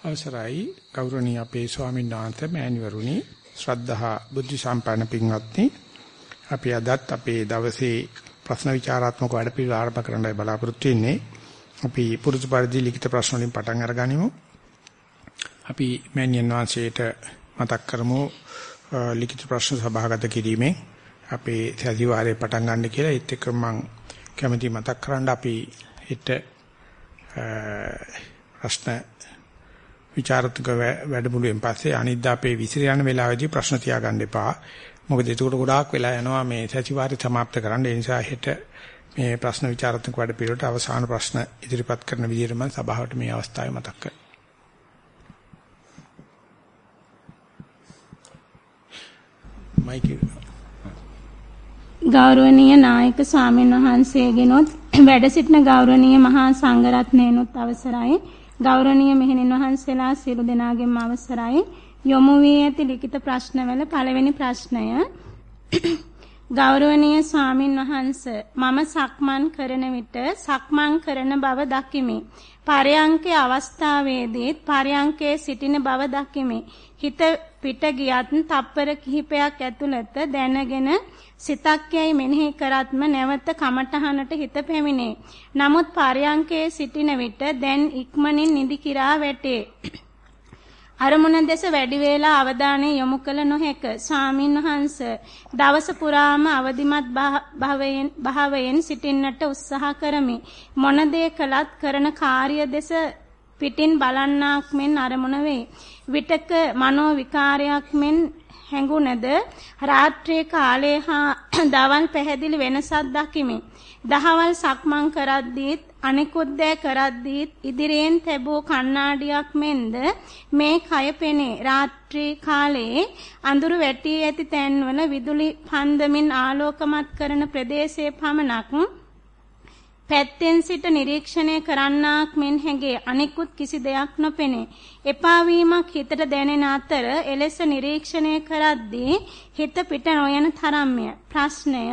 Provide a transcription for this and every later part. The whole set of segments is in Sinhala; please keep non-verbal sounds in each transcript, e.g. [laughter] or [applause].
අවසරයි. ගෞරවනීය අපේ ස්වාමීන් වහන්සේ මෑණිවරුනි ශ්‍රද්ධහා බුද්ධ සම්පන්න පින්වත්නි. අපි අදත් අපේ දවසේ ප්‍රශ්න විචාරාත්මක වැඩපිළිවෙල ආරම්භ කරන්නයි බලාපොරොත්තු වෙන්නේ. අපි පුරුදු පරිදි ලිඛිත ප්‍රශ්න වලින් පටන් අරගනිමු. අපි මෑණියන් වහන්සේට මතක් කරමු ලිඛිත ප්‍රශ්න සභාගත කිරීමෙන් අපේ සතිವಾರේ පටන් ගන්න කියලා. ඒත් එක්ක මම කැමැති මතක් කරන්න අපි හෙට ප්‍රශ්න විචාරත්මක වැඩමුළුවෙන් පස්සේ අනිද්දා අපේ විසිර යන වෙලාවේදී ප්‍රශ්න තියාගන්න එපා. මොකද ඒක ගොඩාක් වෙලා යනවා මේ සතිವಾರය સમાપ્ત කරන්න. ඒ නිසා හෙට මේ ප්‍රශ්න විචාරත්මක වැඩ පිළිවෙලට අවසාන ප්‍රශ්න ඉදිරිපත් කරන විදිහට මම සභාවට මේ අවස්ථාවේ මතක් කරනවා. මයිකේ ගෞරවනීය නායක ස්වාමීන් වහන්සේගෙනොත් වැඩ සිටින ගෞරවනීය මහා සංඝරත්නයනොත් අවසරයි ගෞරවනීය මෙහෙණින් වහන්සේලා සියලු දෙනාගේම අවසරයි යොමු වී ඇති ලිඛිත ප්‍රශ්නවල පළවෙනි ප්‍රශ්නය ගෞරවනීය ස්වාමින් වහන්ස මම සක්මන් කරන විට සක්මන් කරන බව දකිමි. පරයන්කේ අවස්ථාවේදීත් පරයන්කේ සිටින බව දකිමි. හිත පිට ගියත් තප්පර කිහිපයක් ඇතුළත දැනගෙන සිතක් යයි මෙනෙහි කරත්ම නැවත කමටහනට හිත පැමිණේ. නමුත් පරයන්කේ සිටින විට දැන් ඉක්මනින් නිදි කිරා වැටේ. අරමුණ දෙස වැඩි වේලා අවධානය යොමු කළ නොහැක. ස්වාමින් වහන්ස දවස පුරාම අවදිමත් භාවයෙන් භාවයෙන් සිටින්නට උත්සාහ කරමි. මොන දේ කළත් කරන කාර්ය දෙස පිටින් බලන්නාක් මෙන් අරමුණ වේ. විටක මනෝ විකාරයක් මෙන් හැඟුණද රාත්‍රියේ කාලයේ හා [clears throat] දවල් පැහැදිලි වෙනසක් දකිමි. දහවල් සක්මන් කරද්දීත් අනිකුත් දෑ කරද්දීත් ඉදිරියෙන් තැබූ කණ්ණාඩියක් මෙන්ද මේ කය පෙනේ. රාත්‍රී කාලයේ අඳුරු වැටි ඇති තැන්වල විදුලි පන්දමින් ආලෝකමත් කරන ප්‍රදේශයේ පමණක් පැත්තෙන් සිට නිරීක්ෂණය කරන්නාක් මෙන් හැඟේ අනිකුත් කිසි දෙයක් නොපෙනේ. එපා වීමක් හිතට දැනෙන අතර එලෙස නිරීක්ෂණය කරද්දී හිත පිට නොයන තරම්ය. ප්‍රශ්නය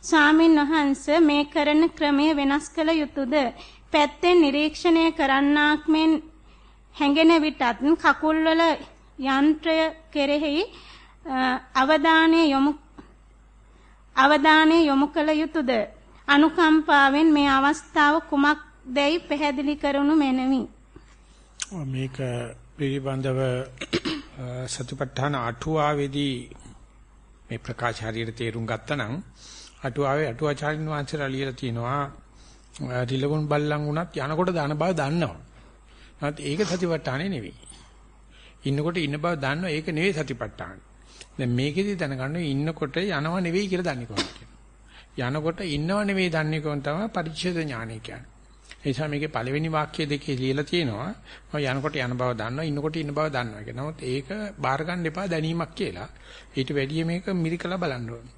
ස්වාමින් වහන්සේ මේ කරන ක්‍රමය වෙනස් කළ යුතුයද? පැත්තෙන් නිරීක්ෂණය කරන්නාක් මෙන් හැඟෙන විටත් කකුල්වල යන්ත්‍රය කෙරෙහි අවධානය යොමු අවධානය යොමු කළ යුතුයද? අනුකම්පාවෙන් මේ අවස්ථාව කුමක්දයි පැහැදිලි කරනු මැනවි. මේක පිළිබඳව සතිපට්ඨාන අටුවාවේදී මේ ප්‍රකාශ හරියට තේරුම් ගත්තනම් අටුවාවේ අටුවාචාරින් වහන්සේලා ලියලා තියෙනවා රිලවුන් බල්ලන් වුණත් යනකොට දාන බව දන්නවා. නැත් ඒක සතිපට්ඨානේ නෙවෙයි. ඉන්නකොට ඉන්න බව දන්නවා ඒක නෙවෙයි සතිපට්ඨාන. දැන් මේකෙදි දැනගන්න ඉන්නකොට යනව නෙවෙයි කියලා දන්නේ කොහොමද? යනකොට ඉන්නව නෙවෙයි දන්නේ කොහොම තමයි පරිච්ඡේද ඥානය කියන්නේ. ඒ නිසා මේකේ පළවෙනි වාක්‍ය දෙකේ ලියලා තියෙනවා මම යනකොට යන බව දන්නවා ඉන්නකොට ඉන්න බව දන්නවා කියලා. නමුත් ඒක බාර ගන්න එපා දැනීමක් කියලා. ඊට වැඩිය මේක මිරිකලා බලන්න ඕනේ.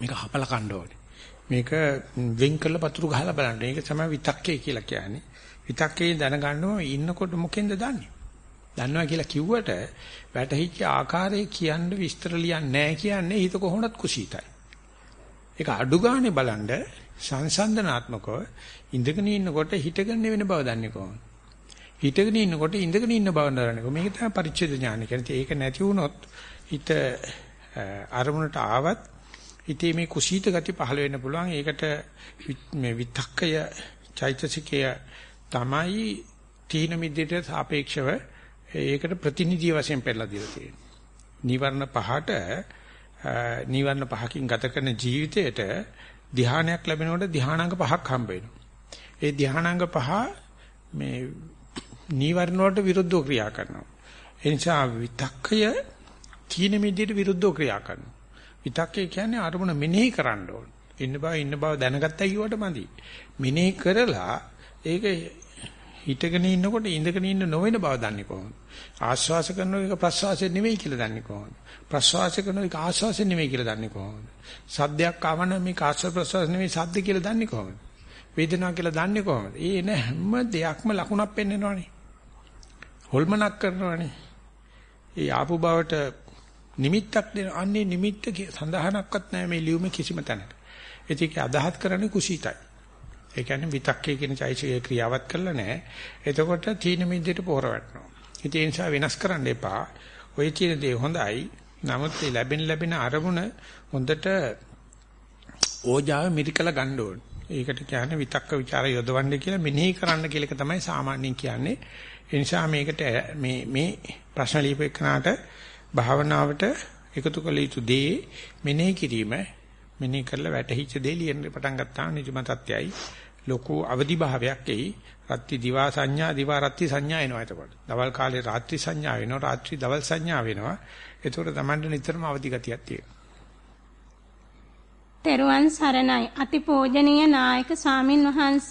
මේක හපලා කන්න ඕනේ. මේක වෙන් කරලා පතුරු ගහලා බලන්න. ඒක තමයි විතක්කේ කියලා කියන්නේ. විතක්කේ දැනගන්නවා ඉන්නකොට මොකෙන්ද දන්නේ? දන්නවා කියලා කිව්වට වැටහිච්ච ආකාරය කියන්න විස්තර ලියන්නේ නැහැ කියන්නේ හිත කොහොමවත් කුසීතයි. ඒක අඩු ගානේ බලන්න සංසන්දනාත්මකව ඉඳගෙන ඉන්නකොට හිටගෙන වෙන බව දන්නේ කොහොමද? හිටගෙන ඉන්නකොට ඉඳගෙන ඉන්න බව දන්නේ කොහොමද? මේක තමයි පරිච්ඡේද ඥාන කියන්නේ. ඒක නැති වුණොත් හිත අරමුණට ආවත් හිතේ මේ කුසීත ගති පහළ වෙන්න පුළුවන්. ඒකට මේ විතක්කය චෛතසිකය තමයි තීන මිද්දේට සාපේක්ෂව ඒකට ප්‍රතිනිධිය වශයෙන් පෙන්නලා දීලා තියෙන්නේ. නිවර්ණ පහට නිවර්ණ පහකින් ගත කරන ජීවිතයට ධානයක් ලැබෙනකොට ධානාංග පහක් හම්බ වෙනවා. ඒ ධානාංග පහ මේ නිවර්ණ වලට විරුද්ධව ක්‍රියා කරනවා. ඒ නිසා විතක්කය තීන මිද්දේට විරුද්ධව ක්‍රියා කරනවා. විතක්කය කියන්නේ අරමුණ මෙනෙහි කරන්න ඕන. ඉන්න බව ඉන්න බව දැනගත්තා කියවට මදි. මෙනෙහි කරලා ඒක හිටගෙන ඉන්නකොට ඉඳගෙන ඉන්න නොවන බව දන්නේ කොහොමද? ආශ්වාස කරන එක ප්‍රශ්වාසය නෙවෙයි කියලා දන්නේ කොහොමද? ප්‍රශ්වාස කරන එක ආශ්වාසය නෙවෙයි කියලා දන්නේ කොහොමද? සද්දයක් ආවම මේක ආශ්වාස ප්‍රශ්වාස නෙවෙයි සද්ද කියලා දන්නේ කොහොමද? වේදනාව කියලා දන්නේ කොහොමද? ඒ එන හැම දෙයක්ම ලකුණක් පෙන්වනවනේ. හොල්මනක් කරනවනේ. ඒ ආපු බවට නිමිත්තක් දෙන අන්නේ නිමිත්ත සඳහනක්වත් නැහැ මේ ලියුමේ කිසිම තැනක. ඒක අදහත් කරන්නේ කුසීතයි. ඒ කියන්නේ විතක්කේ කියන චෛසිකේ ක්‍රියාවත් කරලා නැහැ. එතකොට තීන මිද්දේට පොහොර වැටෙනවා. ඉතින් ඒ නිසා වෙනස් කරන්න එපා. ඔය කියන දේ හොඳයි. නමුත් මේ ලැබෙන ලැබෙන අරමුණ හොඳට ඕජාව මිරිකලා ගන්න ඕනේ. ඒකට කියන්නේ විතක්ක ਵਿਚාර යොදවන්නේ කියලා මෙනෙහි කරන්න කියලා එක තමයි සාමාන්‍යයෙන් කියන්නේ. ඒ නිසා මේකට මේ මේ ප්‍රශ්න ලියපෙන්නාට භාවනාවට එකතු කළ යුතු දේ මෙනෙහි කිරීම මෙනෙහි කරලා වැටහිච්ච දේ ලියන්න පටන් ගත්තාම නිජමතත්‍යයි ලොකු අවදි භාවයක් එයි. රත්ති දිවා සංඥා දිවා රත්ති සංඥා එනවා එතකොට. දවල් කාලේ රාත්‍රී සංඥා වෙනවා රාත්‍රී දවල් සංඥා වෙනවා. ඒතකොට Tamanට නිතරම අවදි ගතියක් තියෙනවා. තෙරුවන් සරණයි අතිපූජනීය නායක ස්වාමින් වහන්ස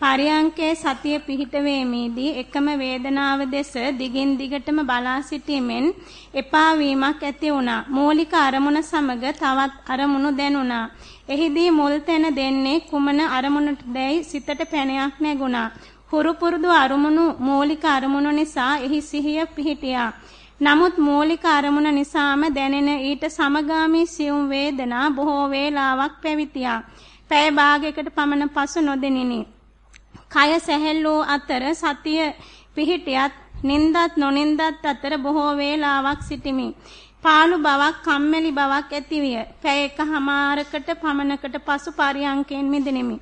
පරියංකේ සතිය පිහිට වීමේදී එකම වේදනාව දෙස දිගින් දිගටම බලා සිටීමෙන් එපා වීමක් ඇති වුණා මූලික අරමුණ සමග තවත් අරමුණු දැනුණා එහිදී මුල් තැන දෙන්නේ කුමන අරමුණටදයි සිතට පැනයක් නැගුණා හුරු පුරුදු අරමුණු මූලික අරමුණු නිසා එහි සිහිය පිහිටියා නමුත් මූලික අරමුණ නිසාම දැනෙන ඊට සමගාමී සියුම් වේදනා බොහෝ වේලාවක් පැවිතියා. පැය භාගයකට පමණ පසු නොදෙනිනි. කය සැහැල්ලූ අතර සතිය පිහිටියත් නින්දත් නොනින්දත් අතර බොහෝ වේලාවක් සිටිමි. පාළු බවක් කම්මැලි බවක් ඇතිවිය. පැය එකහමාරකට පමණකට පසු පරියන්කෙන් මිදෙනිමි.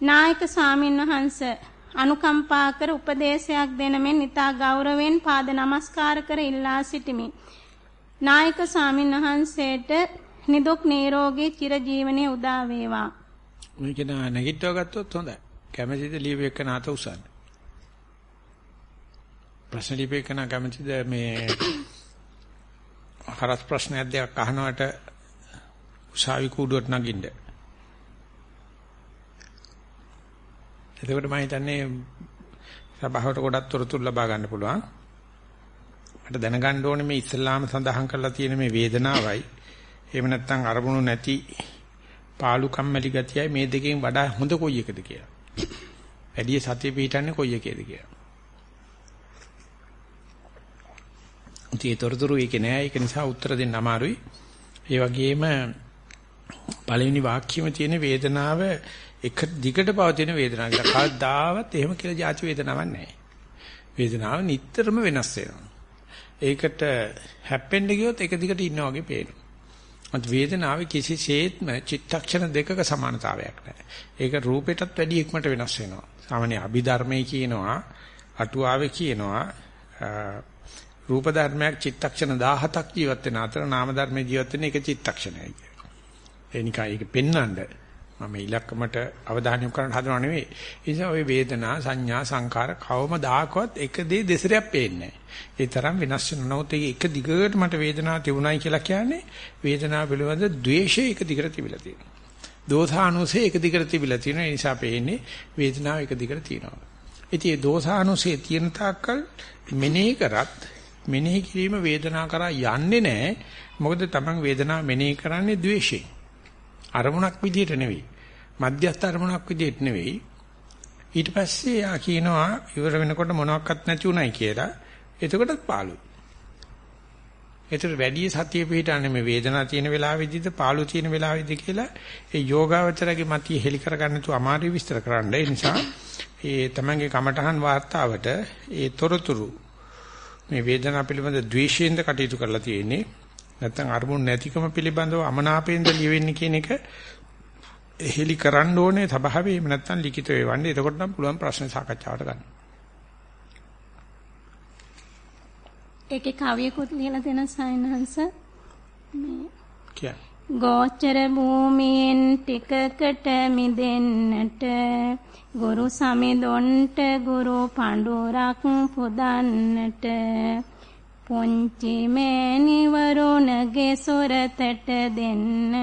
නායක ස්වාමින්වහන්සේ අනුකම්පා කර උපදේශයක් දෙන මෙන් ඊතා ගෞරවයෙන් පාද නමස්කාර කර ඉල්ලා සිටිමි. නායක ස්වාමීන් වහන්සේට නිදුක් නිරෝගී චිරජීවනයේ උදා වේවා. මේක නැගිටව ගත්තොත් හොඳයි. කැමැතිද ලියව එක නාත උසන්න. ප්‍රශ්න ලිපේකන කැමැතිද මේ හරස් ප්‍රශ්නයක් දෙකක් අහනවට උසාවි කූඩුවට නගින්න. එතකොට මම හිතන්නේ සභාවට ගොඩක් තොරතුරු ලබා ගන්න පුළුවන්. මට දැනගන්න ඕනේ මේ ඉස්ලාම සඳහන් කරලා තියෙන මේ වේදනාවයි එහෙම නැත්නම් අරමුණු නැති පාලු කම්මැලි ගතියයි මේ දෙකෙන් වඩා හොඳ කොයි එකද කියලා. වැඩි සතිය පිටන්නේ කොයි එකේද කියලා. ඉතින් තොරතුරු ඒකේ නෑ ඒක නිසා උත්තර දෙන්න අමාරුයි. ඒ වගේම පළවෙනි වාක්‍යෙම තියෙන වේදනාව එක දිගට පවතින වේදනාවක් කියලා කවදාවත් එහෙම කියලා જાති වේදනාවක් නැහැ. වේදනාව නිටතරම වෙනස් වෙනවා. ඒකට හැප්පෙන්න ගියොත් එක දිගට ඉන්නා වගේ පේනවා. අත් වේදනාවේ කිසිසේත්ම චිත්තක්ෂණ දෙකක සමානතාවයක් නැහැ. ඒක රූපයටත් වැඩි ඉක්මනට වෙනස් වෙනවා. සාමාන්‍ය අභිධර්මයේ කියනවා අටුවාවේ කියනවා රූප ධර්මයක් චිත්තක්ෂණ 17ක් ජීවත් වෙන අතර නාම ධර්මයේ ජීවත් වෙන එක චිත්තක්ෂණයයි කියනවා. ඒ නිකන් ඒක පෙන්වන්නේ මම ඉලක්කමට අවධානය යොමු කරන්න හදනව නෙවෙයි. ඒ නිසා ওই වේදනා සංඥා සංකාර කවමදාකවත් එක දේ දෙසරයක් පේන්නේ ඒ තරම් වෙනස් වෙන නමුත් ඒක එක දිගට මට වේදනාව තිබුණයි කියලා කියන්නේ වේදනාව පිළිබඳ ද්වේෂය එක දිගට තිබිලා තියෙනවා. දෝසානුසය එක දිගට තිබිලා තියෙනවා. ඒ නිසා පේන්නේ වේදනාව එක දිගට තියෙනවා. ඉතින් මේ දෝසානුසය තියෙන තාක්කල් මෙනෙහි කරත් මෙනෙහි කිරීම වේදනාව කරා යන්නේ නැහැ. මොකද Taman වේදනාව මෙනෙහි කරන්නේ ද්වේෂයෙන්. අරමුණක් විදියට නෙවෙයි. මධ්‍යස්ථ අරමුණක් විදියට නෙවෙයි. ඊට පස්සේ යා කියනවා ඉවර වෙනකොට මොනවත් නැති උනායි කියලා. එතකොටත් පාළුයි. ඒතර වැඩි සතිය පිටන්නේ මේ වේදනාව තියෙන වෙලාවෙදිද පාළු තියෙන වෙලාවෙදිද කියලා ඒ යෝගාවචරගේ මතිය හෙලි කරගන්න තු අමාරු විස්තර කරන්න. ඒ නිසා ඒ තමන්ගේ කමඨහන් වාර්තාවට ඒ තොරතුරු මේ වේදනාව පිළිබඳ ද්වේෂයෙන්ද කටයුතු කරලා තියෙන්නේ. නැත්නම් අරමුණු නැතිකම පිළිබඳව අමනාපයෙන්ද ලියවෙන්නේ කියන එක හෙලි කරන්න ඕනේ සභාවේ එහෙම නැත්නම් ලිඛිත වේවන්නේ එතකොට නම් පුළුවන් ප්‍රශ්න සාකච්ඡාවට ගන්න. ඒකේ කවියකුත් ලියලා දෙන සයන්හන්ස මේ කියන්න. ගෝචර භූමියෙන් ටිකකට මිදෙන්නට ගුරු සමිදොන්ට ගුරු පඬුරක් පුදන්නට. පුංචි මෑණිවරුණගේ සොරතට දෙන්න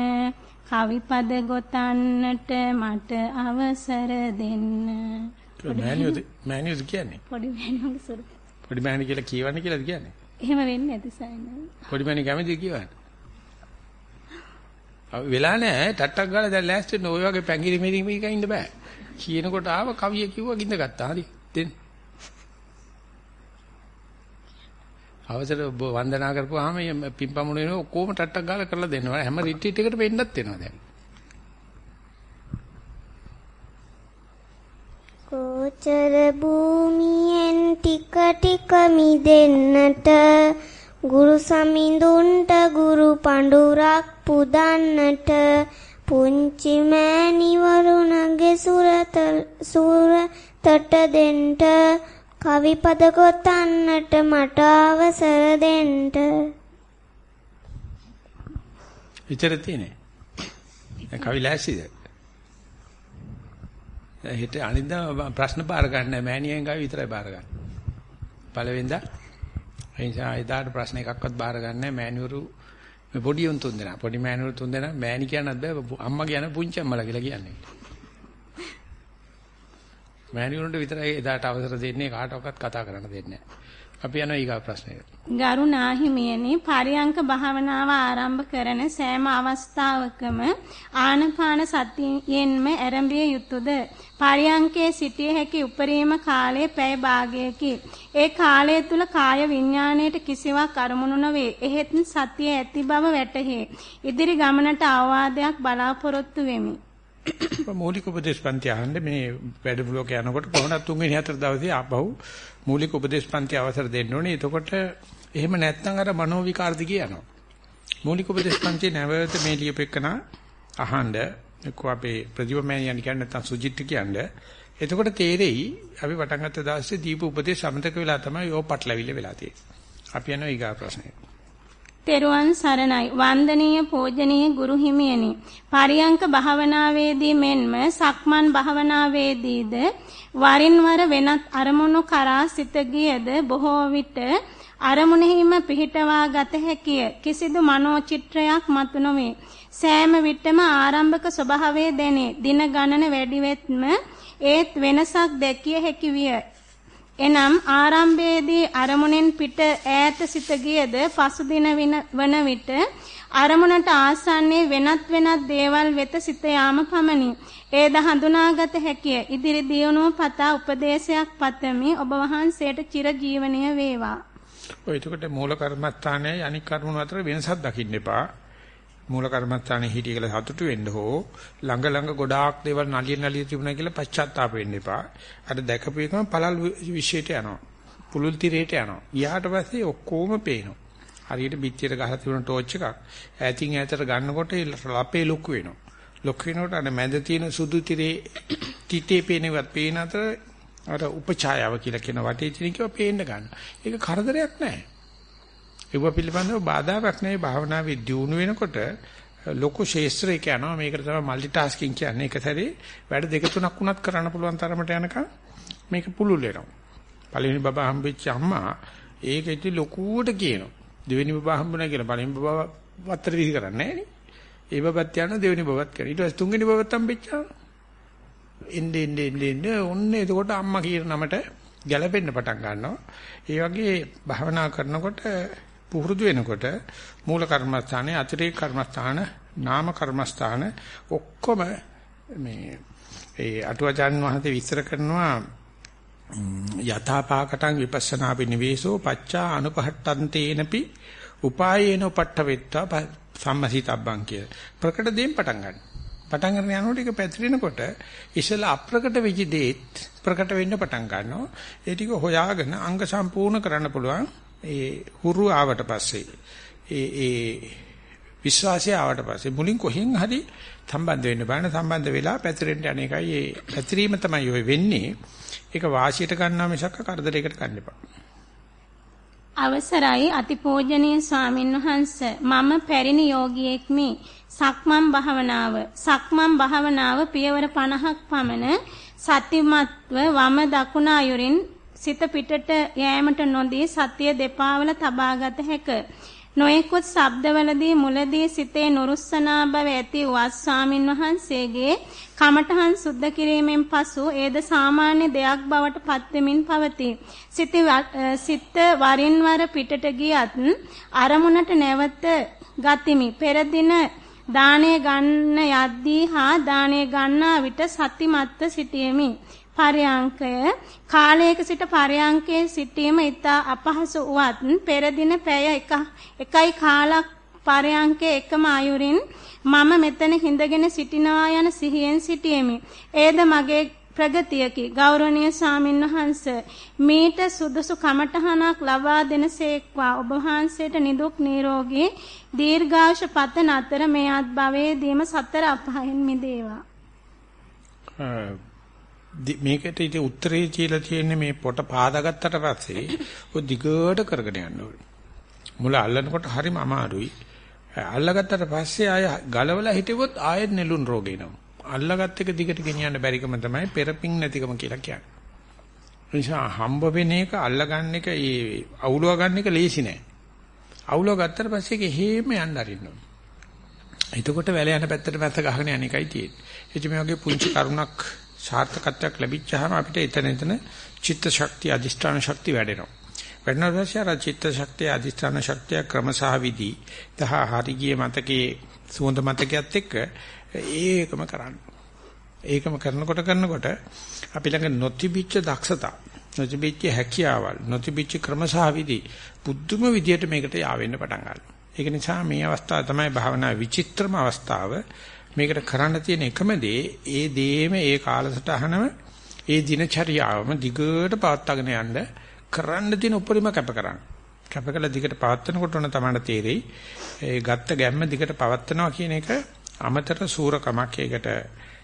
කවිපද ගොතන්නට මට අවසර දෙන්න. මෑණියෝද මෑණියෝද කියන්නේ? පොඩි මෑණියෝගේ සොර පොඩි මෑණි කියලා කියවන්නේ කියලාද කියන්නේ? එහෙම වෙන්නේ නැති සයින් පොඩි මෑණි කැමතිද කියවන්න වෙලා නැහැ ටට්ටක් ගාලා දැන් ලෑස්ති වෙන්න ඔය වගේ පැංගිරි මෙරි මේක ඉන්න බෑ කියනකොට ආව කවිය කිව්වා ගින්ද ගත්තා හරි දෙන්න අවසර වන්දනා කරපුවාම පිම්පමුණ වෙන ඔක්කොම ටට්ටක් ගාලා කරලා දෙනවා. හැම රිට්‍රීට් එකකට වෙන්නත් වෙනවා දැන්. කෝචර භූමියෙන් ටික ටික මිදෙන්නට ගුරු සමිඳුන්ට ගුරු පඬුරක් පුදන්නට පුංචි මෑණිවරුණගේ සුරත සුරතට දෙන්න කවි පද ගොතන්නට මට අවසර දෙන්න. විතර තියෙන්නේ. කවි ලෑස්තිද? හිට අනිද්දා ප්‍රශ්න බාර ගන්න මෑණියෙන් ගාව විතරයි බාර ගන්න. පළවෙනිදා ඒ නිසා එදාට ප්‍රශ්න එකක්වත් බාර ගන්න. මෑණිවරු මේ පොඩි උන් තුන් දෙනා. පොඩි මෑණිවරු තුන් දෙනා. මෑණි කියනත් බෑ. අම්මා කියන පුංචි අම්මලා කියලා කියන්නේ. [laughs] මෑණිවරුන්ට විතරයි එදාට අවසර දෙන්නේ. කාටවත් කතා කරන්න දෙන්නේ නැහැ. අපි යනවා ඊගා ප්‍රශ්නෙට. ගරු නාහිමියනි පරියංක භාවනාව ආරම්භ කරන සෑම අවස්ථාවකම ආනපාන සතියෙන්ම ආරම්භිය යුතුයද? පරියංකේ සිටිය හැකි උපරිම කාලය පැය භාගයකි. ඒ කාලය තුල කාය විඥාණයට කිසිවක් අරමුණු නොවේ. එහෙත් සතිය ඇති බව වැටහේ. ඉදිරි ගමනට අවවාදයක් බලාපොරොත්තු වෙමි. මූලික උපදේශ පන්ති අහන්න මේ වැඩමුළුවක යනකොට කොහොමද තුන්වෙනි හතර දවසේ ආපහු මූලික උපදේශ පන්ති අවසර දෙන්න ඕනේ. එතකොට එහෙම නැත්නම් අර මනෝ විකාර දිගේ යනවා. මූලික උපදේශ පන්ති නැවත මේ ලියපෙකන අහන්න එක්ක අපේ ප්‍රතිපමයන් කියන්නේ නැත්නම් සුජිත් කියන්නේ. එතකොට තේරෙයි අපි පටන් ගත්ත දවසේ දීප උපදේශ සමතක වෙලා තමයි ඕ පටලවිල්ල වෙලා තියෙන්නේ. අපි යනවා ඊගා ප්‍රශ්නෙට. තෙරුවන් සරණයි. වන්දනීය පූජනීය ගුරු හිමියනි. පරියංක භාවනාවේදී මෙන්ම සක්මන් භාවනාවේදීද වරින් වර වෙනත් අරමුණු කරා සිත ගියද බොහෝ විට අරමුණෙහිම පිහිටවා ගත හැකිය. කිසිදු මනෝචිත්‍රයක් මතු නොවේ. සෑම විටම ආරම්භක ස්වභාවය දැනේ. දින ගණන වැඩි වෙත්ම ඒත් වෙනසක් දැකිය හැකි විය. එනම් ආරම්භයේදී අරමුණෙන් පිට ඈත සිට ගියද පසුදින වන විට අරමුණට ආසන්නයේ වෙනත් වෙනත් දේවල් වෙත සිත යාම පමණි. ඒද හඳුනාගත හැකිය. ඉදිරි දියුණුව පතා උපදේශයක් පතමි. ඔබ වහන්සේට චිර ජීවනීය වේවා. ඔය එතකොට මූල කර්මස්ථානයේ අනික් කර්මණු අතර වෙනසක් දකින්න එපා. මූල කර්මස්ථානේ හිටිය කියලා සතුටු වෙන්න හෝ ළඟ ළඟ ගොඩාක් දේවල් නලිය නලිය තිබුණා කියලා පශ්චාත්තාප වෙන්න එපා. අර දැකපු එකම පළල් විශ්යට යනවා. පුලුල් තිරේට යනවා. ඊට පස්සේ ඔක්කොම පේනවා. හරියට පිටියට ගහලා තිබුණ ටෝච් එකක් ඈතින් ඈතට ගන්නකොට ලපේ ලොකු වෙනවා. ලොකු වෙනකොට අර මැද තියෙන සුදු තිරේ [clears throat] තිතේ පේනවත් පේන අතර අර උපචායාව කියලා කියන වටේ තියෙන කිව්ව පේන්න ගන්න. ඒක කරදරයක් නෑ. ඒව පිළිබඳව බාධාවක් නෙවෙයි භාවනාවේ දියුණු වෙනකොට ලොකු ශේස්ත්‍රයක යනවා. මේකට තමයි মালටි ටාස්කින් කියන්නේ. එක සැරේ වැඩ දෙක තුනක් වුණත් කරන්න පුළුවන් තරමට යනකම් මේක පුළුල් වෙනවා. පළවෙනි බබා හම්බෙච්ච අම්මා ඒක ඉතින් ලොකුවට කියනවා. දෙවෙනි බබා හම්බුණා කියලා පළවෙනි බබා වත්තර විහි කරන්නේ නැහැ ඒ බබත් යන දෙවෙනි බබත් කරා ඊට පස්සේ තුන්වෙනි බබත් හම්බෙච්චා එන්නේ එන්නේ එන්නේ. ඔන්න එතකොට අම්මා කියන නමට ගැළපෙන්න පටන් ගන්නවා. ඒ වගේ භාවනා කරනකොට පුහුරුදු වෙනකොට මූල කර්මස්ථානයේ අතිරේක කර්මස්ථාන නාම කර්මස්ථාන ඔක්කොම මේ ඒ අටුවචාන් වහන්සේ විස්තර කරනවා යථාපාකටං විපස්සනා පිනිවේසෝ පච්චා අනුපහට්ටන්තේනපි උපායේන උපට්ඨවෙත්තා සම්මසිතබ්බං කිය. ප්‍රකට දෙයෙන් පටන් ගන්න. පටන් ගන්න යනකොට ඒක පැතිරෙනකොට ඉසල අප්‍රකට වෙච්ච දේත් ප්‍රකට වෙන්න පටන් ගන්නවා. ඒ ටික හොයාගෙන අංග සම්පූර්ණ කරන්න පුළුවන් ඒ හුරු ආවට පස්සේ ඒ ඒ විශ්වාසය ආවට පස්සේ මුලින් කොහෙන් හරි සම්බන්ධ වෙන්න බෑන සම්බන්ධ වෙලා පැතිරෙන්න යන එකයි. ඒ පැතිරීම තමයි ඔය වෙන්නේ. ඒක වාසියට ගන්නවා මිසක් කරදරයකට ගන්න එපා. අවසරයි අතිපූජනීය ස්වාමින් වහන්ස මම පැරිණි යෝගියෙක්මි සක්මන් භාවනාව සක්මන් භාවනාව පියවර 50ක් පමණ සතිමත්ව වම දකුණ අයුරින් සිත පිටට යෑමට නොදී සතිය දෙපාවල තබාගත හැක. නොයෙකුත් ශබ්දවලදී මුලදී සිතේ නුරුස්සනා බව ඇති වස් ස්වාමින් වහන්සේගේ කමඨහන් සුද්ධ කිරීමෙන් පසු ඒද සාමාන්‍ය දෙයක් බවට පත්වෙමින් පවතී. සිත වරින් වර පිටට ගියත් අරමුණට නැවත ගතිමි. පෙර දින දාණය ගන්න යද්දී හා දාණය ගන්නා විට සතිමත්ව සිටියෙමි. පරයන්කය. කාලයක සිට පරයන්කේ සිටීම ඉතා අපහසු වුවත් පෙර දින පැය එකයි කාලක් පරයන්කේ එකම අයුරින් මම මෙතන හිඳගෙන සිටිනවා යන සිහියෙන් සිටියෙමි. ඒද මගේ ප්‍රගතියකි. ගෞරවනීය සාමින්වහන්ස මීට සුදුසු කමඨහනක් ලබා දෙනසේක්වා ඔබ වහන්සේට නිදුක් නිරෝගී දීර්ඝාෂ පතන අතර මේ අත්භවයේදීම සතර අපායන් මිදේවා. මේකට ඉතින් උත්තරේ කියලා තියෙන්නේ මේ පොට පාදාගත්තට පස්සේ ඔය දිගට කරගෙන යන්න ඕනේ. මුල අල්ලනකොට හරිම අමාරුයි. අල්ලගත්තට පස්සේ ආය ගලවලා හිටෙවොත් ආයෙත් නෙළුම් රෝගේ එනවා. අල්ලගත් එක දිගට ගෙනියන්න බැරිකම තමයි පෙරපින් නැතිකම කියලා කියන්නේ. නිසා හම්බ වෙන එක අල්ලගන්න එක ඒ අවුලව ගන්න එක ලේසි නෑ. අවුලව ගත්තට පස්සේ ඒක හේම යන්න අරින්න ඕනේ. එතකොට වැල යන පැත්තට පැත්ත ගහගෙන යන එකයි තියෙන්නේ. එච්ච මේ වගේ පුංචි කරුණක් සාර්ථකත්වයක් ලැබිච්චාම අපිට එතන එතන චිත්ත ශක්තිය අධිෂ්ඨාන ශක්තිය වැඩෙනවා. වැඩෙනවා පස්සේ අර චිත්ත ශක්තිය අධිෂ්ඨාන ශක්තිය ක්‍රමසහ විදි තහ හරිගිය මතකේ සුවඳ මතකයත් එක්ක ඒකම කරන්න. ඒකම කරනකොට කරනකොට අපි ළඟ නොතිබිච්ච දක්ෂතා නොතිබිච්ච හැකියාවල් නොතිබිච්ච ක්‍රමසහ විදි බුද්ධම විදියට මේකට යාවෙන්න පටන් ගන්නවා. ඒක නිසා මේ අවස්ථාව තමයි භාවනා විචිත්‍රම අවස්ථාව. මේකට කරන්න තියෙන එකම දේ ඒ දේම ඒ කාලසටහනම ඒ දිනචරියාවම දිගට පවත්වාගෙන යන්න කරන්න තියෙන උපරිම කැප කරන්න. කැප කළ දිගට පවත්වනකොට උන තමයි තේරෙයි. ඒ ගත්ත ගැම්ම දිගට පවත්වනවා කියන එක අමතර සූරකමක්. ඒකට